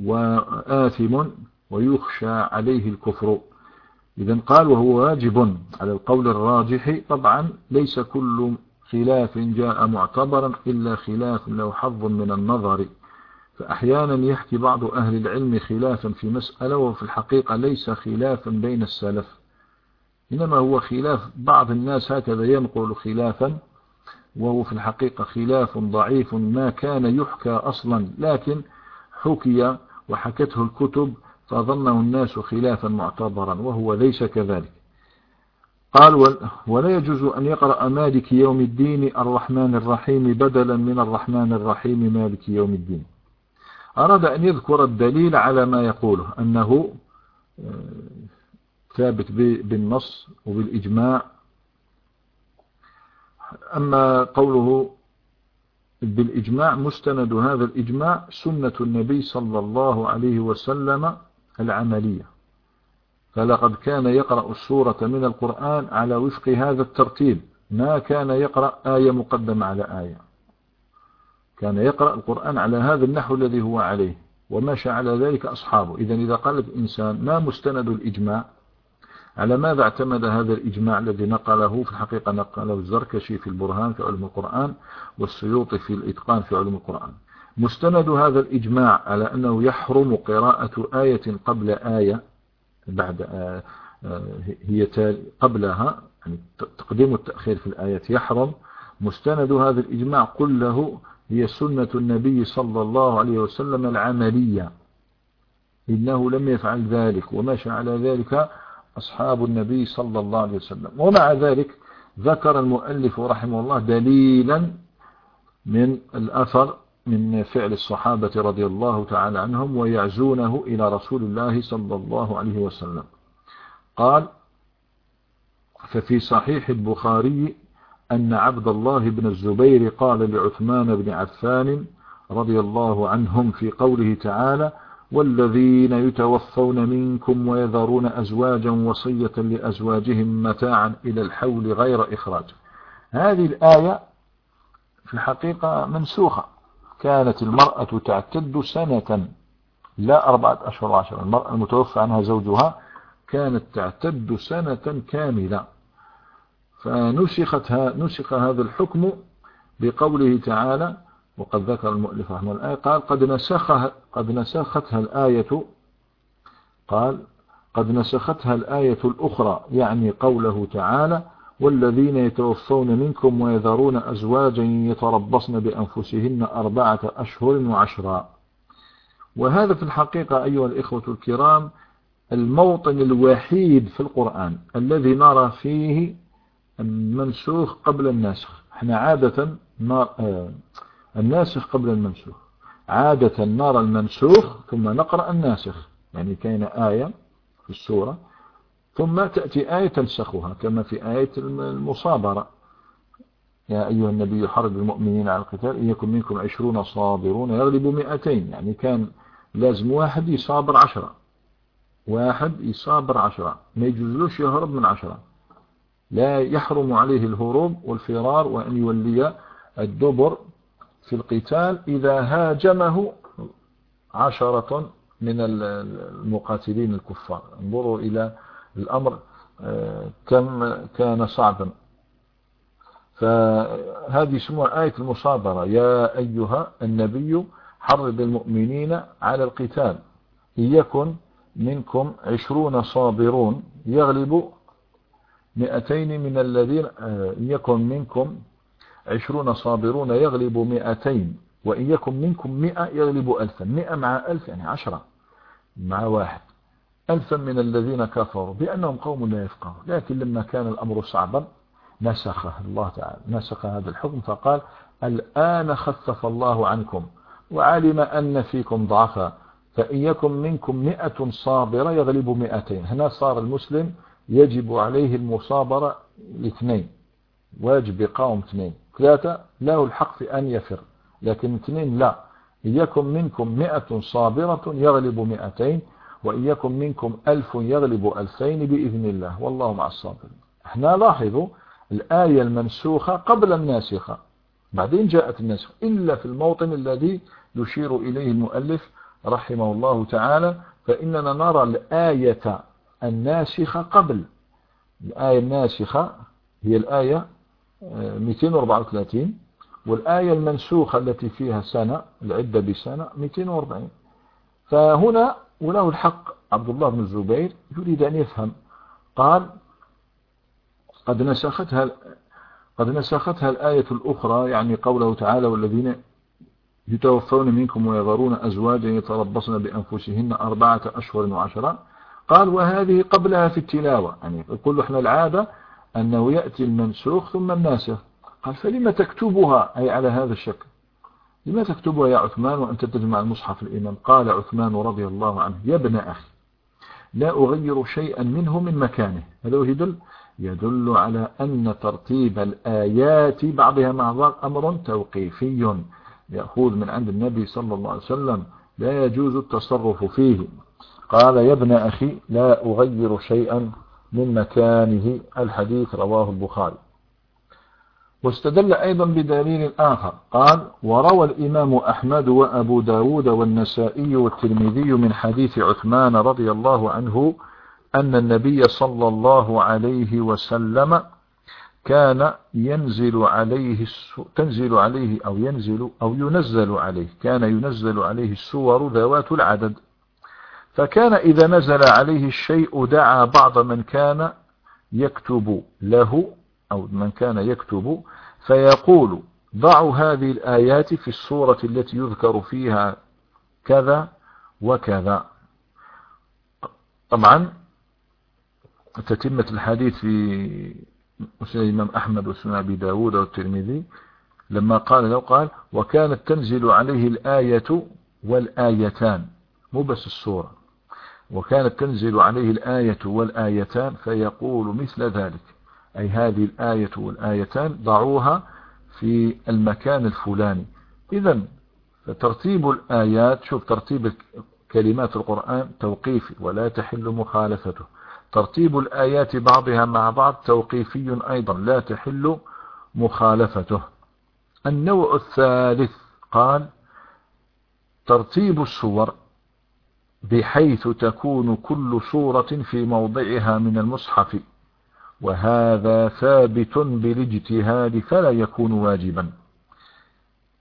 وآثم ويخشى عليه الكفر. إذا قال وهو واجب على القول الراجح طبعا ليس كل خلاف جاء معتبرا إلا خلاف له حظ من النظر. فأحيانا يحكي بعض أهل العلم خلافا في مسألة وفي الحقيقة ليس خلافا بين السلف. إنما هو خلاف بعض الناس هكذا ينقل خلافا وهو في الحقيقة خلاف ضعيف ما كان يحكى أصلا. لكن حكي وحكته الكتب فظنه الناس خلافا معتبرا وهو ليس كذلك. قال ولا يجوز أن يقرأ مالك يوم الدين الرحمن الرحيم بدلا من الرحمن الرحيم مالك يوم الدين. أراد أن يذكر الدليل على ما يقوله أنه آه، ثابت بالنص وبالإجماع. أما قوله بالإجماع مستند هذا الإجماع سنة النبي صلى الله عليه وسلم العملية. فلقد كان يقرأ السورة من القرآن على وفق هذا الترتيب. ما كان يقرأ آية مقدمة على آية. كان يقرأ القرآن على هذا النحو الذي هو عليه ومشى على ذلك أصحابه. إذا إذا قال الإنسان ما مستند الإجماع؟ على ماذا اعتمد هذا الإجماع الذي نقله؟ في الحقيقة نقله الزركشي في البرهان في علم القرآن والسيوطي في الإتقان في علم القرآن. مستند هذا الإجماع على أنه يحرم قراءة آية قبل آية بعد آه، آه، هي قبلها يعني تقديم التأخير في الآية يحرم. مستند هذا الإجماع كله هي سنة النبي صلى الله عليه وسلم العملية. إنه لم يفعل ذلك ومشى على ذلك أصحاب النبي صلى الله عليه وسلم. ومع ذلك ذكر المؤلف رحمه الله دليلا من الأثر من فعل الصحابة رضي الله تعالى عنهم ويعزونه إلى رسول الله صلى الله عليه وسلم. قال ففي صحيح البخاري أن عبد الله بن الزبير قال لعثمان بن عفان رضي الله عنهم في قوله تعالى والذين يتوفون منكم ويذرون أزواجا وصية لأزواجهم متاعا إلى الحول غير إخراج هذه الآية في الحقيقة منسوخة. كانت المرأة تعتد سنة لا أربعة أشهر وعشرة المرأة المتوفى عنها زوجها كانت تعتد سنة كاملة. فنسخت نسخ هذا الحكم بقوله تعالى وقد ذكر المؤلف رحمه الله قال قد نسخها قد نسختها الآية قال قد نسختها الآية الأخرى يعني قوله تعالى والذين يتوفون منكم ويذرون أزواجا يتربصن بأنفسهن أربعة أشهر وعشرا. وهذا في الحقيقة أيها الإخوة الكرام الموطن الوحيد في القرآن الذي نرى فيه المنسوخ قبل الناسخ إحنا عادة نرى آه، الناسخ قبل المنسوخ. عادة نرى المنسوخ ثم نقرأ الناسخ. يعني كاين آية في السورة ثم تأتي آية تنسخها كما في آية المصابرة. يا أيها النبي حرب المؤمنين على القتال إن يكن منكم عشرون صابرون يغلبوا مئتين. يعني كان لازم واحد يصابر عشرة. واحد يصابر عشرة. ما يجوزلوش يهرب من عشرة. لا يحرم عليه الهروب والفرار وأن يولي الدبر في القتال إذا هاجمه عشرة من المقاتلين الكفار. انظروا إلى الأمر آه، كم كان صعبا. فهذه اسمها آية المصابرة. يا أيها النبي حرض المؤمنين على القتال إن يكن منكم عشرون صابرون يغلب مئتين من الذين آه، إن يكن منكم عشرون صابرون يغلب مئتين وإن يكن منكم مئة يغلب ألفا. مئة مع ألف يعني عشرة مع واحد. ألفا من الذين كفروا بأنهم قوم لا يفقهون. لكن لما كان الأمر صعبا نسخه الله تعالى نسخ هذا الحكم فقال الآن خفف الله عنكم وعلم أن فيكم ضعفا. فإن يكن منكم مئة صابرة يغلب مئتين. هنا صار المسلم يجب عليه المصابرة لاثنين واجب يقاوم اثنين. ثلاثة له الحق في أن يفر لكن اثنين لا. يكن منكم مئة صابرة يغلب مئتين وإن يكن منكم ألف يغلب ألفين بإذن الله. والله مع الصابرين. إحنا لاحظوا الآية المنسوخة قبل الناسخة. بعدين جاءت النسخ إلا في الموطن الذي يشير إليه المؤلف رحمه الله تعالى فإننا نرى الآية الناسخة قبل. الآية الناسخة هي الآية 234 آه، والآية المنسوخة التي فيها سنة العدة بسنة 240 فهنا وله الحق عبد الله بن الزبير يريد أن يفهم. قال قد نسختها قد نسختها الآية الأخرى يعني قوله تعالى والذين يتوفون منكم ويذرون أزواجا يتربصن بأنفسهن أربعة أشهر وعشرة قال وهذه قبلها في التلاوة. يعني يقول إحنا العادة أنه يأتي المنسوخ ثم الناسخ. قال فلما تكتبها؟ أي على هذا الشكل. لما تكتبها يا عثمان وأنت تجمع المصحف الإمام؟ قال عثمان رضي الله عنه يا ابن أخي لا أغير شيئا منه من مكانه. هذا يدل؟ يدل على أن ترتيب الآيات بعضها مع بعض أمر توقيفي يأخذ من عند النبي صلى الله عليه وسلم. لا يجوز التصرف فيه. قال يا ابن أخي لا أغير شيئا من مكانه الحديث رواه البخاري. واستدل أيضا بدليل آخر. قال وروى الإمام أحمد وأبو داود والنسائي والترمذي من حديث عثمان رضي الله عنه أن النبي صلى الله عليه وسلم كان ينزل عليه تنزل عليه أو ينزل أو ينزل عليه كان ينزل عليه السور ذوات العدد. فكان إذا نزل عليه الشيء دعا بعض من كان يكتب له أو من كان يكتب فيقول ضعوا هذه الآيات في الصورة التي يذكر فيها كذا وكذا. طبعا تتمة الحديث في مسند الإمام أحمد وسنن أبي داود والترمذي لما قال له قال وكانت تنزل عليه الآية والآيتان مو بس السورة وكانت تنزل عليه الآية والآيتان فيقول مثل ذلك. أي هذه الآية والآيتان ضعوها في المكان الفلاني. إذا فترتيب الآيات شوف ترتيب كلمات القرآن توقيفي ولا تحل مخالفته. ترتيب الآيات بعضها مع بعض توقيفي أيضا لا تحل مخالفته. النوع الثالث قال ترتيب السور بحيث تكون كل سورة في موضعها من المصحف وهذا ثابت بالاجتهاد فلا يكون واجبا.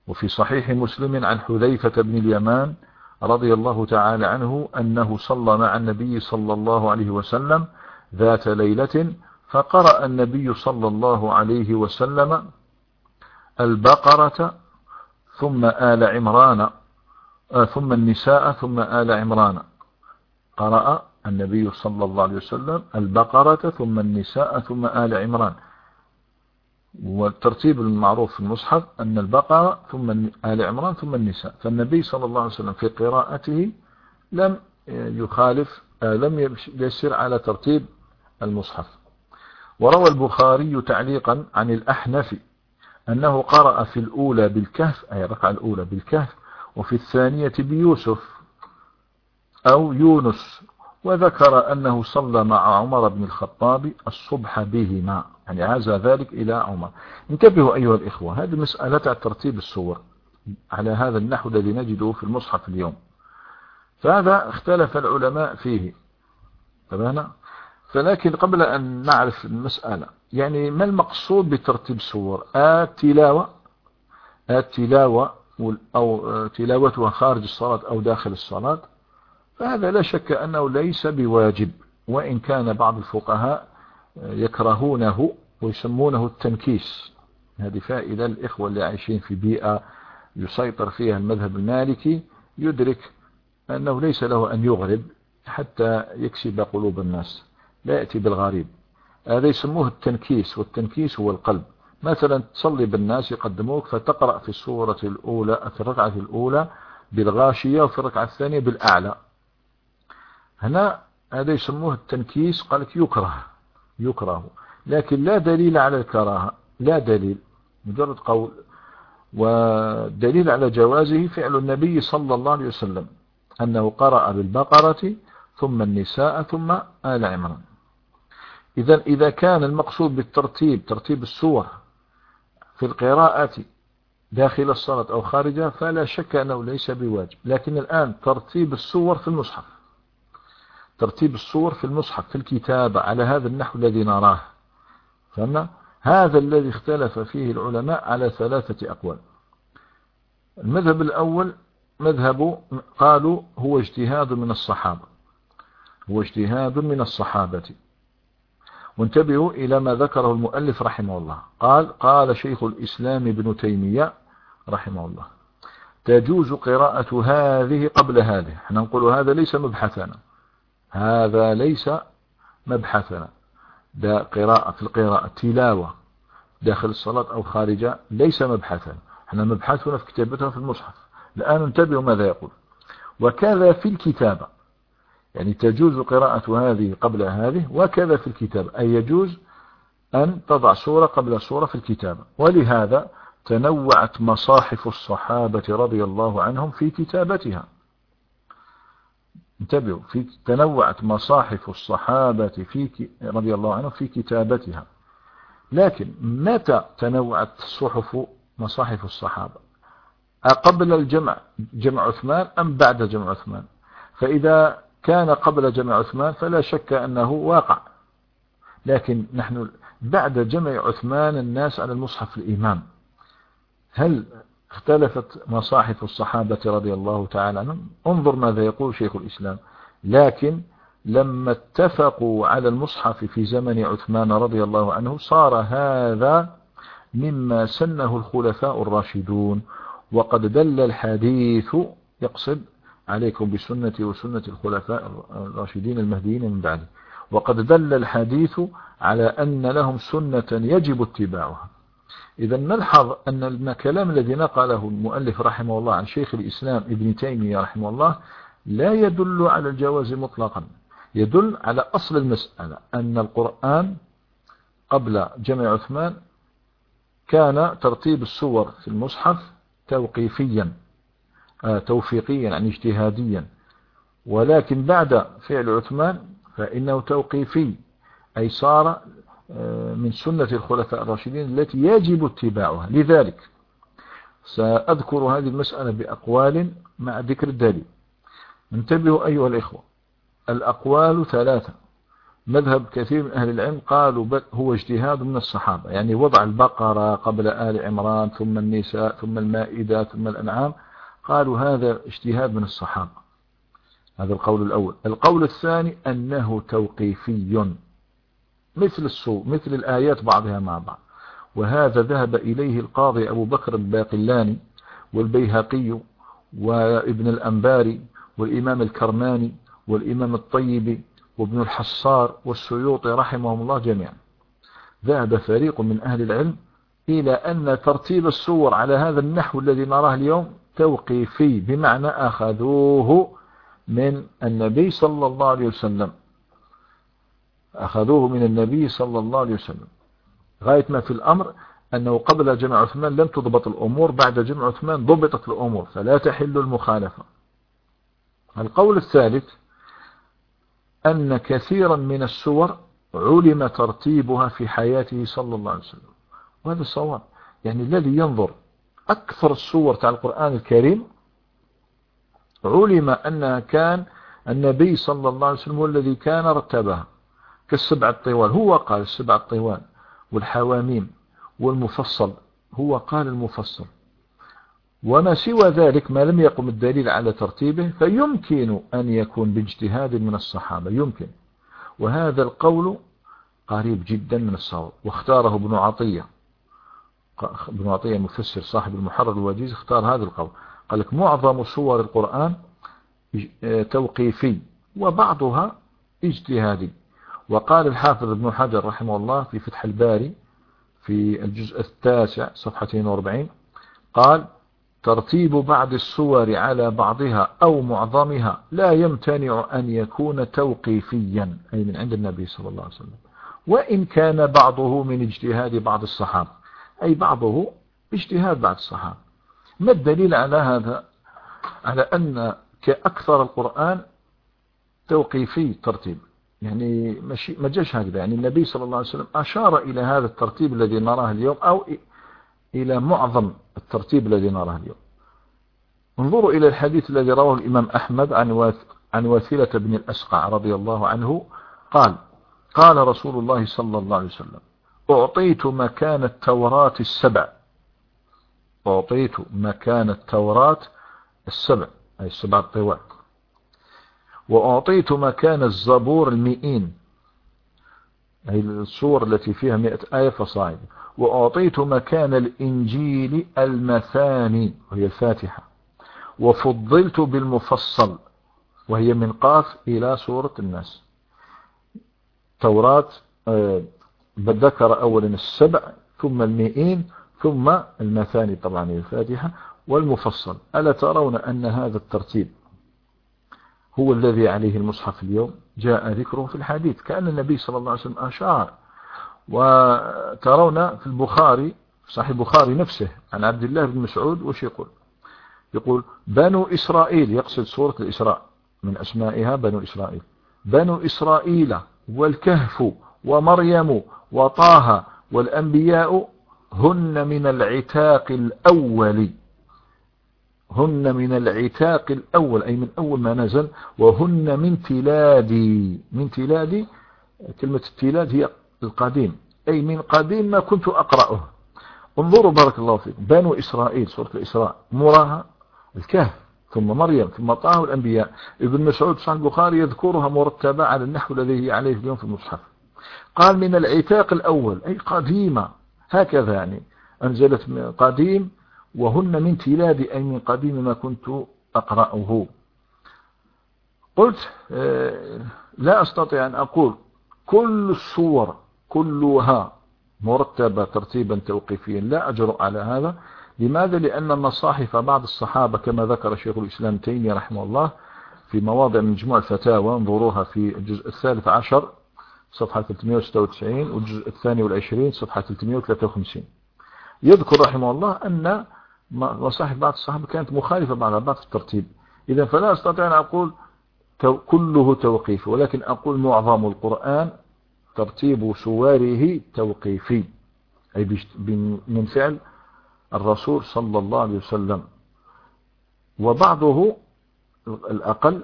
وفي صحيح مسلم عن حذيفة بن اليمان رضي الله تعالى عنه أنه صلى مع النبي صلى الله عليه وسلم ذات ليلة فقرأ النبي صلى الله عليه وسلم البقرة ثم آل عمران ثم النساء ثم آل عمران. قرأ النبي صلى الله عليه وسلم البقرة ثم النساء ثم آل عمران. والترتيب المعروف في المصحف أن البقرة ثم آل عمران ثم النساء. فالنبي صلى الله عليه وسلم في قراءته لم يخالف آه، لم يسير على ترتيب المصحف. وروى البخاري تعليقا عن الأحنف أنه قرأ في الأولى بالكهف أي ركعة الأولى بالكهف وفي الثانية بيوسف أو يونس وذكر أنه صلى مع عمر بن الخطاب الصبح بهما يعني عزى ذلك إلى عمر. انتبهوا أيها الإخوة هذه مسألة ترتيب السور. على هذا النحو الذي نجده في المصحف اليوم. فهذا اختلف العلماء فيه. تماما؟ فلكن قبل أن نعرف المسألة يعني ما المقصود بترتيب السور التلاوة التلاوة أو تلاوتها خارج الصلاة أو داخل الصلاة فهذا لا شك أنه ليس بواجب وإن كان بعض الفقهاء يكرهونه ويسمونه التنكيس. هذه فائدة الإخوة اللي عايشين في بيئة يسيطر فيها المذهب المالكي يدرك أنه ليس له أن يغرب حتى يكسب قلوب الناس لا يأتي بالغريب. هذا يسموه التنكيس والتنكيس هو القلب. مثلا تصلي بالناس يقدموك فتقرأ في السورة الأولى في الركعة الأولى بالغاشية وفي الركعة الثانية بالأعلى. هنا هذا يسموه التنكيس قالك يكره يكره. لكن لا دليل على الكراهة لا دليل مجرد قول. ودليل على جوازه فعل النبي صلى الله عليه وسلم أنه قرأ بالبقرة ثم النساء ثم آل عمران. إذا إذا كان المقصود بالترتيب ترتيب السور في القراءة داخل الصلاة أو خارجها فلا شك أنه ليس بواجب. لكن الآن ترتيب السور في المصحف. ترتيب الصور في المصحف في الكتابة على هذا النحو الذي نراه. فهمنا؟ هذا الذي اختلف فيه العلماء على ثلاثة أقوال. المذهب الأول مذهب قالوا هو اجتهاد من الصحابة. هو اجتهاد من الصحابة. وانتبهوا إلى ما ذكره المؤلف رحمه الله. قال قال شيخ الإسلام ابن تيمية رحمه الله تجوز قراءة هذه قبل هذه. إحنا نقول هذا ليس مبحثنا. هذا ليس مبحثنا. ده قراءة في القراءة تلاوة داخل الصلاة أو خارجها ليس مبحثا إحنا مبحثنا في كتابتها في المصحف. الآن انتبهوا ماذا يقول. وكذا في الكتابة. يعني تجوز قراءة هذه قبل هذه وكذا في الكتابة أي يجوز أن تضع سورة قبل سورة في الكتابة ولهذا تنوعت مصاحف الصحابة رضي الله عنهم في كتابتها. انتبهوا في تنوعت مصاحف الصحابة في رضي الله عنهم في كتابتها. لكن متى تنوعت صحف مصاحف الصحابة؟ قبل الجمع جمع عثمان أم بعد جمع عثمان؟ فإذا كان قبل جمع عثمان فلا شك أنه واقع. لكن نحن بعد جمع عثمان الناس على المصحف الإمام. هل اختلفت مصاحف الصحابة رضي الله تعالى عنهم؟ انظر ماذا يقول شيخ الإسلام. لكن لما اتفقوا على المصحف في زمن عثمان رضي الله عنه صار هذا مما سنه الخلفاء الراشدون. وقد دل الحديث يقصد عليكم بسنة وسنة الخلفاء الراشدين المهديين من بعده وقد دل الحديث على أن لهم سنة يجب اتباعها. إذا نلحظ أن الكلام الذي نقله المؤلف رحمه الله عن شيخ الإسلام ابن تيمية رحمه الله لا يدل على الجواز مطلقا. يدل على أصل المسألة أن القرآن قبل جمع عثمان كان ترتيب السور في المصحف توقيفيا. توفيقيا يعني اجتهاديا. ولكن بعد فعل عثمان فإنه توقيفي أي صار آه، من سنة الخلفاء الراشدين التي يجب اتباعها. لذلك سأذكر هذه المسألة بأقوال مع ذكر الدليل. انتبهوا أيها الإخوة الأقوال ثلاثة. مذهب كثير من أهل العلم قالوا هو اجتهاد من الصحابة يعني وضع البقرة قبل آل عمران ثم النساء ثم المائدة ثم الأنعام. قالوا هذا اجتهاد من الصحابة. هذا القول الأول. القول الثاني أنه توقيفي. مثل الصور مثل الآيات بعضها مع بعض. وهذا ذهب إليه القاضي أبو بكر الباقلاني والبيهقي وابن الأنباري والإمام الكرماني والإمام الطيبي وابن الحصار والسيوطي رحمهم الله جميعا. ذهب فريق من أهل العلم إلى أن ترتيب الصور على هذا النحو الذي نراه اليوم توقيفي بمعنى أخذوه من النبي صلى الله عليه وسلم. أخذوه من النبي صلى الله عليه وسلم. غاية ما في الأمر أنه قبل جمع عثمان لم تضبط الأمور بعد جمع عثمان ضبطت الأمور فلا تحل المخالفة. القول الثالث أن كثيرا من السور علم ترتيبها في حياته صلى الله عليه وسلم. وهذا الصواب يعني الذي ينظر أكثر السور تاع القرآن الكريم علم أنها كان النبي صلى الله عليه وسلم هو الذي كان رتبها كالسبع الطوال هو قال السبع الطوال والحواميم والمفصل. هو قال المفصل. وما سوى ذلك ما لم يقم الدليل على ترتيبه فيمكن أن يكون باجتهاد من الصحابة. يمكن. وهذا القول قريب جدا من الصواب. واختاره ابن عطية. ابن عطية مفسر صاحب المحرر الوجيز اختار هذا القول. قال لك معظم صور القرآن توقيفي وبعضها اجتهادي. وقال الحافظ ابن حجر رحمه الله في فتح الباري في الجزء التاسع صفحة 42 قال ترتيب بعض الصور على بعضها أو معظمها لا يمتنع أن يكون توقيفيا. أي من عند النبي صلى الله عليه وسلم. وإن كان بعضه من اجتهاد بعض الصحابة. أي بعضه اجتهاد بعض الصحابة. ما الدليل على هذا؟ على أن كأكثر القرآن توقيفي ترتيب يعني ما جاش هكذا. يعني النبي صلى الله عليه وسلم أشار إلى هذا الترتيب الذي نراه اليوم أو إلى معظم الترتيب الذي نراه اليوم. انظروا إلى الحديث الذي رواه الإمام أحمد عن عن وثيلة بن الأسقع رضي الله عنه قال قال رسول الله صلى الله عليه وسلم أعطيت مكان التوراة السبع. أعطيت مكان التوراة السبع أي السبع الطوات وأعطيت مكان الزبور المئين أي الصور التي فيها مئة آية فصاعد وأعطيت مكان الإنجيل المثاني وهي الفاتحة. وفضلت بالمفصل وهي من قاف إلى سورة الناس. توراة آه، ذكر أولا السبع ثم المئين ثم المثاني طبعا الفاتحة والمفصل. ألا ترون أن هذا الترتيب هو الذي عليه المصحف اليوم؟ جاء ذكره في الحديث. كأن النبي صلى الله عليه وسلم أشار. وترون في البخاري صحيح البخاري نفسه عن عبد الله بن مسعود وش يقول؟ يقول بنو إسرائيل يقصد سورة الإسراء من أسمائها بنو إسرائيل. بنو إسرائيل والكهف ومريم وطه والأنبياء هن من العتاق الأول. هن من العتاق الأول أي من أول ما نزل وهن من تلادي من تلادي كلمة التلاد هي القديم أي من قديم ما كنت أقرأه. انظروا بارك الله فيكم بنو إسرائيل سورة الإسراء مراها الكهف ثم مريم ثم طه الأنبياء ابن مسعود صحيح البخاري يذكرها مرتبة على النحو الذي عليه اليوم في المصحف. قال من العتاق الأول أي قديمة. هكذا يعني. أنزلت من قديم وهن من تلاد أي من قديم ما كنت أقرأه. قلت آه، لا أستطيع أن أقول كل الصور كلها مرتبة ترتيبا توقيفيا. لا أجرؤ على هذا. لماذا؟ لأن مصاحف بعض الصحابة كما ذكر شيخ الإسلام تيمية رحمه الله في مواضع من مجموع الفتاوى انظروها في الجزء الثالث عشر صفحة 396 والجزء الثاني والعشرين صفحة 353 يذكر رحمه الله أن مصاحف بعض الصحابة كانت مخالفة بعض بعض في الترتيب. إذا فلا أستطيع أن أقول كله توقيف ولكن أقول معظم القرآن ترتيب سواره توقيفي أي من فعل الرسول صلى الله عليه وسلم. وبعضه الأقل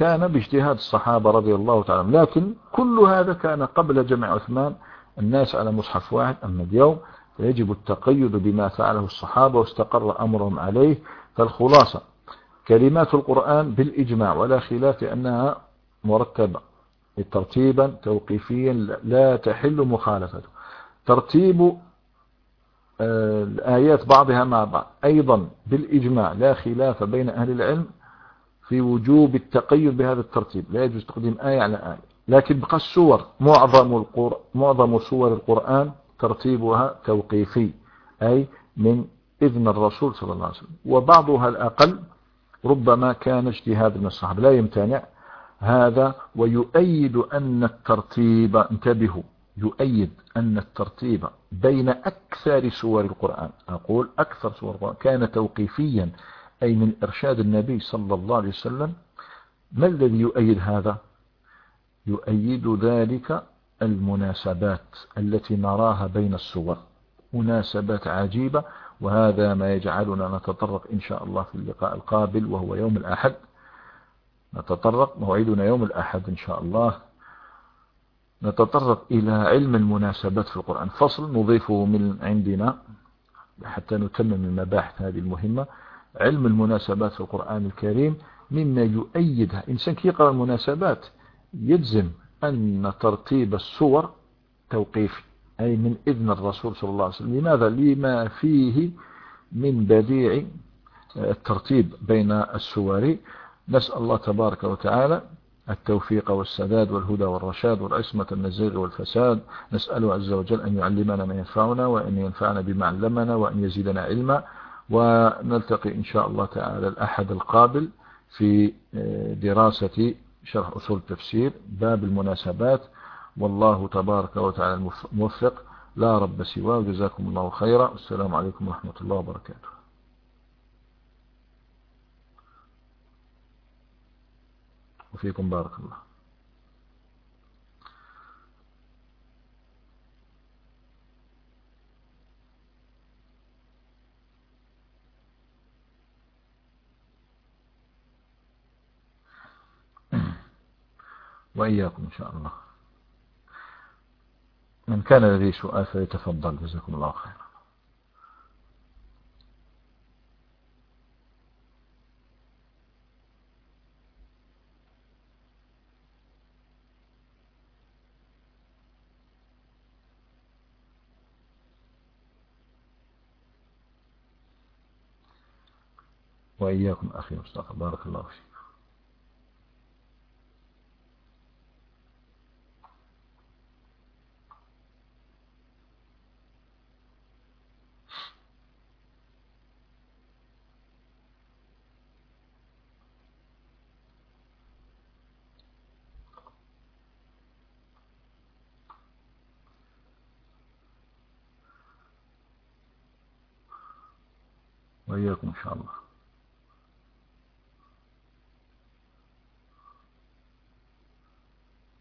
كان باجتهاد الصحابة رضي الله تعالى لكن كل هذا كان قبل جمع عثمان. الناس على مصحف واحد أما اليوم فيجب التقيد بما فعله الصحابة واستقر أمرهم عليه. فالخلاصة كلمات القرآن بالإجماع ولا خلاف أنها مرتبة. ترتيبا توقيفيا لا تحل مخالفته. ترتيب آه، الآيات بعضها مع بعض. أيضا بالإجماع لا خلاف بين أهل العلم. في وجوب التقيد بهذا الترتيب. لا يجوز تقديم آية على آية. لكن بقى السور. معظم, القر... معظم سور القرآن ترتيبها توقيفي. أي من إذن الرسول صلى الله عليه وسلم. وبعضها الأقل ربما كان اجتهاد من الصحابة. لا يمتنع هذا. ويؤيد أن الترتيب انتبهوا يؤيد أن الترتيب بين أكثر سور القرآن. أقول أكثر سور القرآن. كان توقيفيا أي من إرشاد النبي صلى الله عليه وسلم ما الذي يؤيد هذا؟ يؤيد ذلك المناسبات التي نراها بين السور مناسبات عجيبة وهذا ما يجعلنا نتطرق إن شاء الله في اللقاء القابل وهو يوم الأحد. نتطرق موعدنا يوم الأحد إن شاء الله. نتطرق إلى علم المناسبات في القرآن. فصل نضيفه من عندنا حتى نتمم المباحث هذه المهمة. علم المناسبات في القرآن الكريم مما يؤيدها. إنسان كي يقرأ المناسبات يجزم أن ترتيب السور توقيفي أي من إذن الرسول صلى الله عليه وسلم. لماذا؟ لما فيه من بديع الترتيب بين السور. نسأل الله تبارك وتعالى التوفيق والسداد والهدى والرشاد والعصمة من الزيغ والفساد. نسأله عز وجل أن يعلمنا ما ينفعنا وأن ينفعنا بما علمنا وأن يزيدنا علما. ونلتقي إن شاء الله تعالى الأحد القابل في دراسة شرح أصول التفسير باب المناسبات والله تبارك وتعالى الموفق لا رب سواه جزاكم الله خيرا والسلام عليكم ورحمة الله وبركاته. وفيكم بارك الله. وإياكم إن شاء الله. من كان لديه سؤال فليتفضل. جزاكم الله خيرا. وإياكم أخي مصطفى بارك الله فيك. وإياكم إن شاء الله.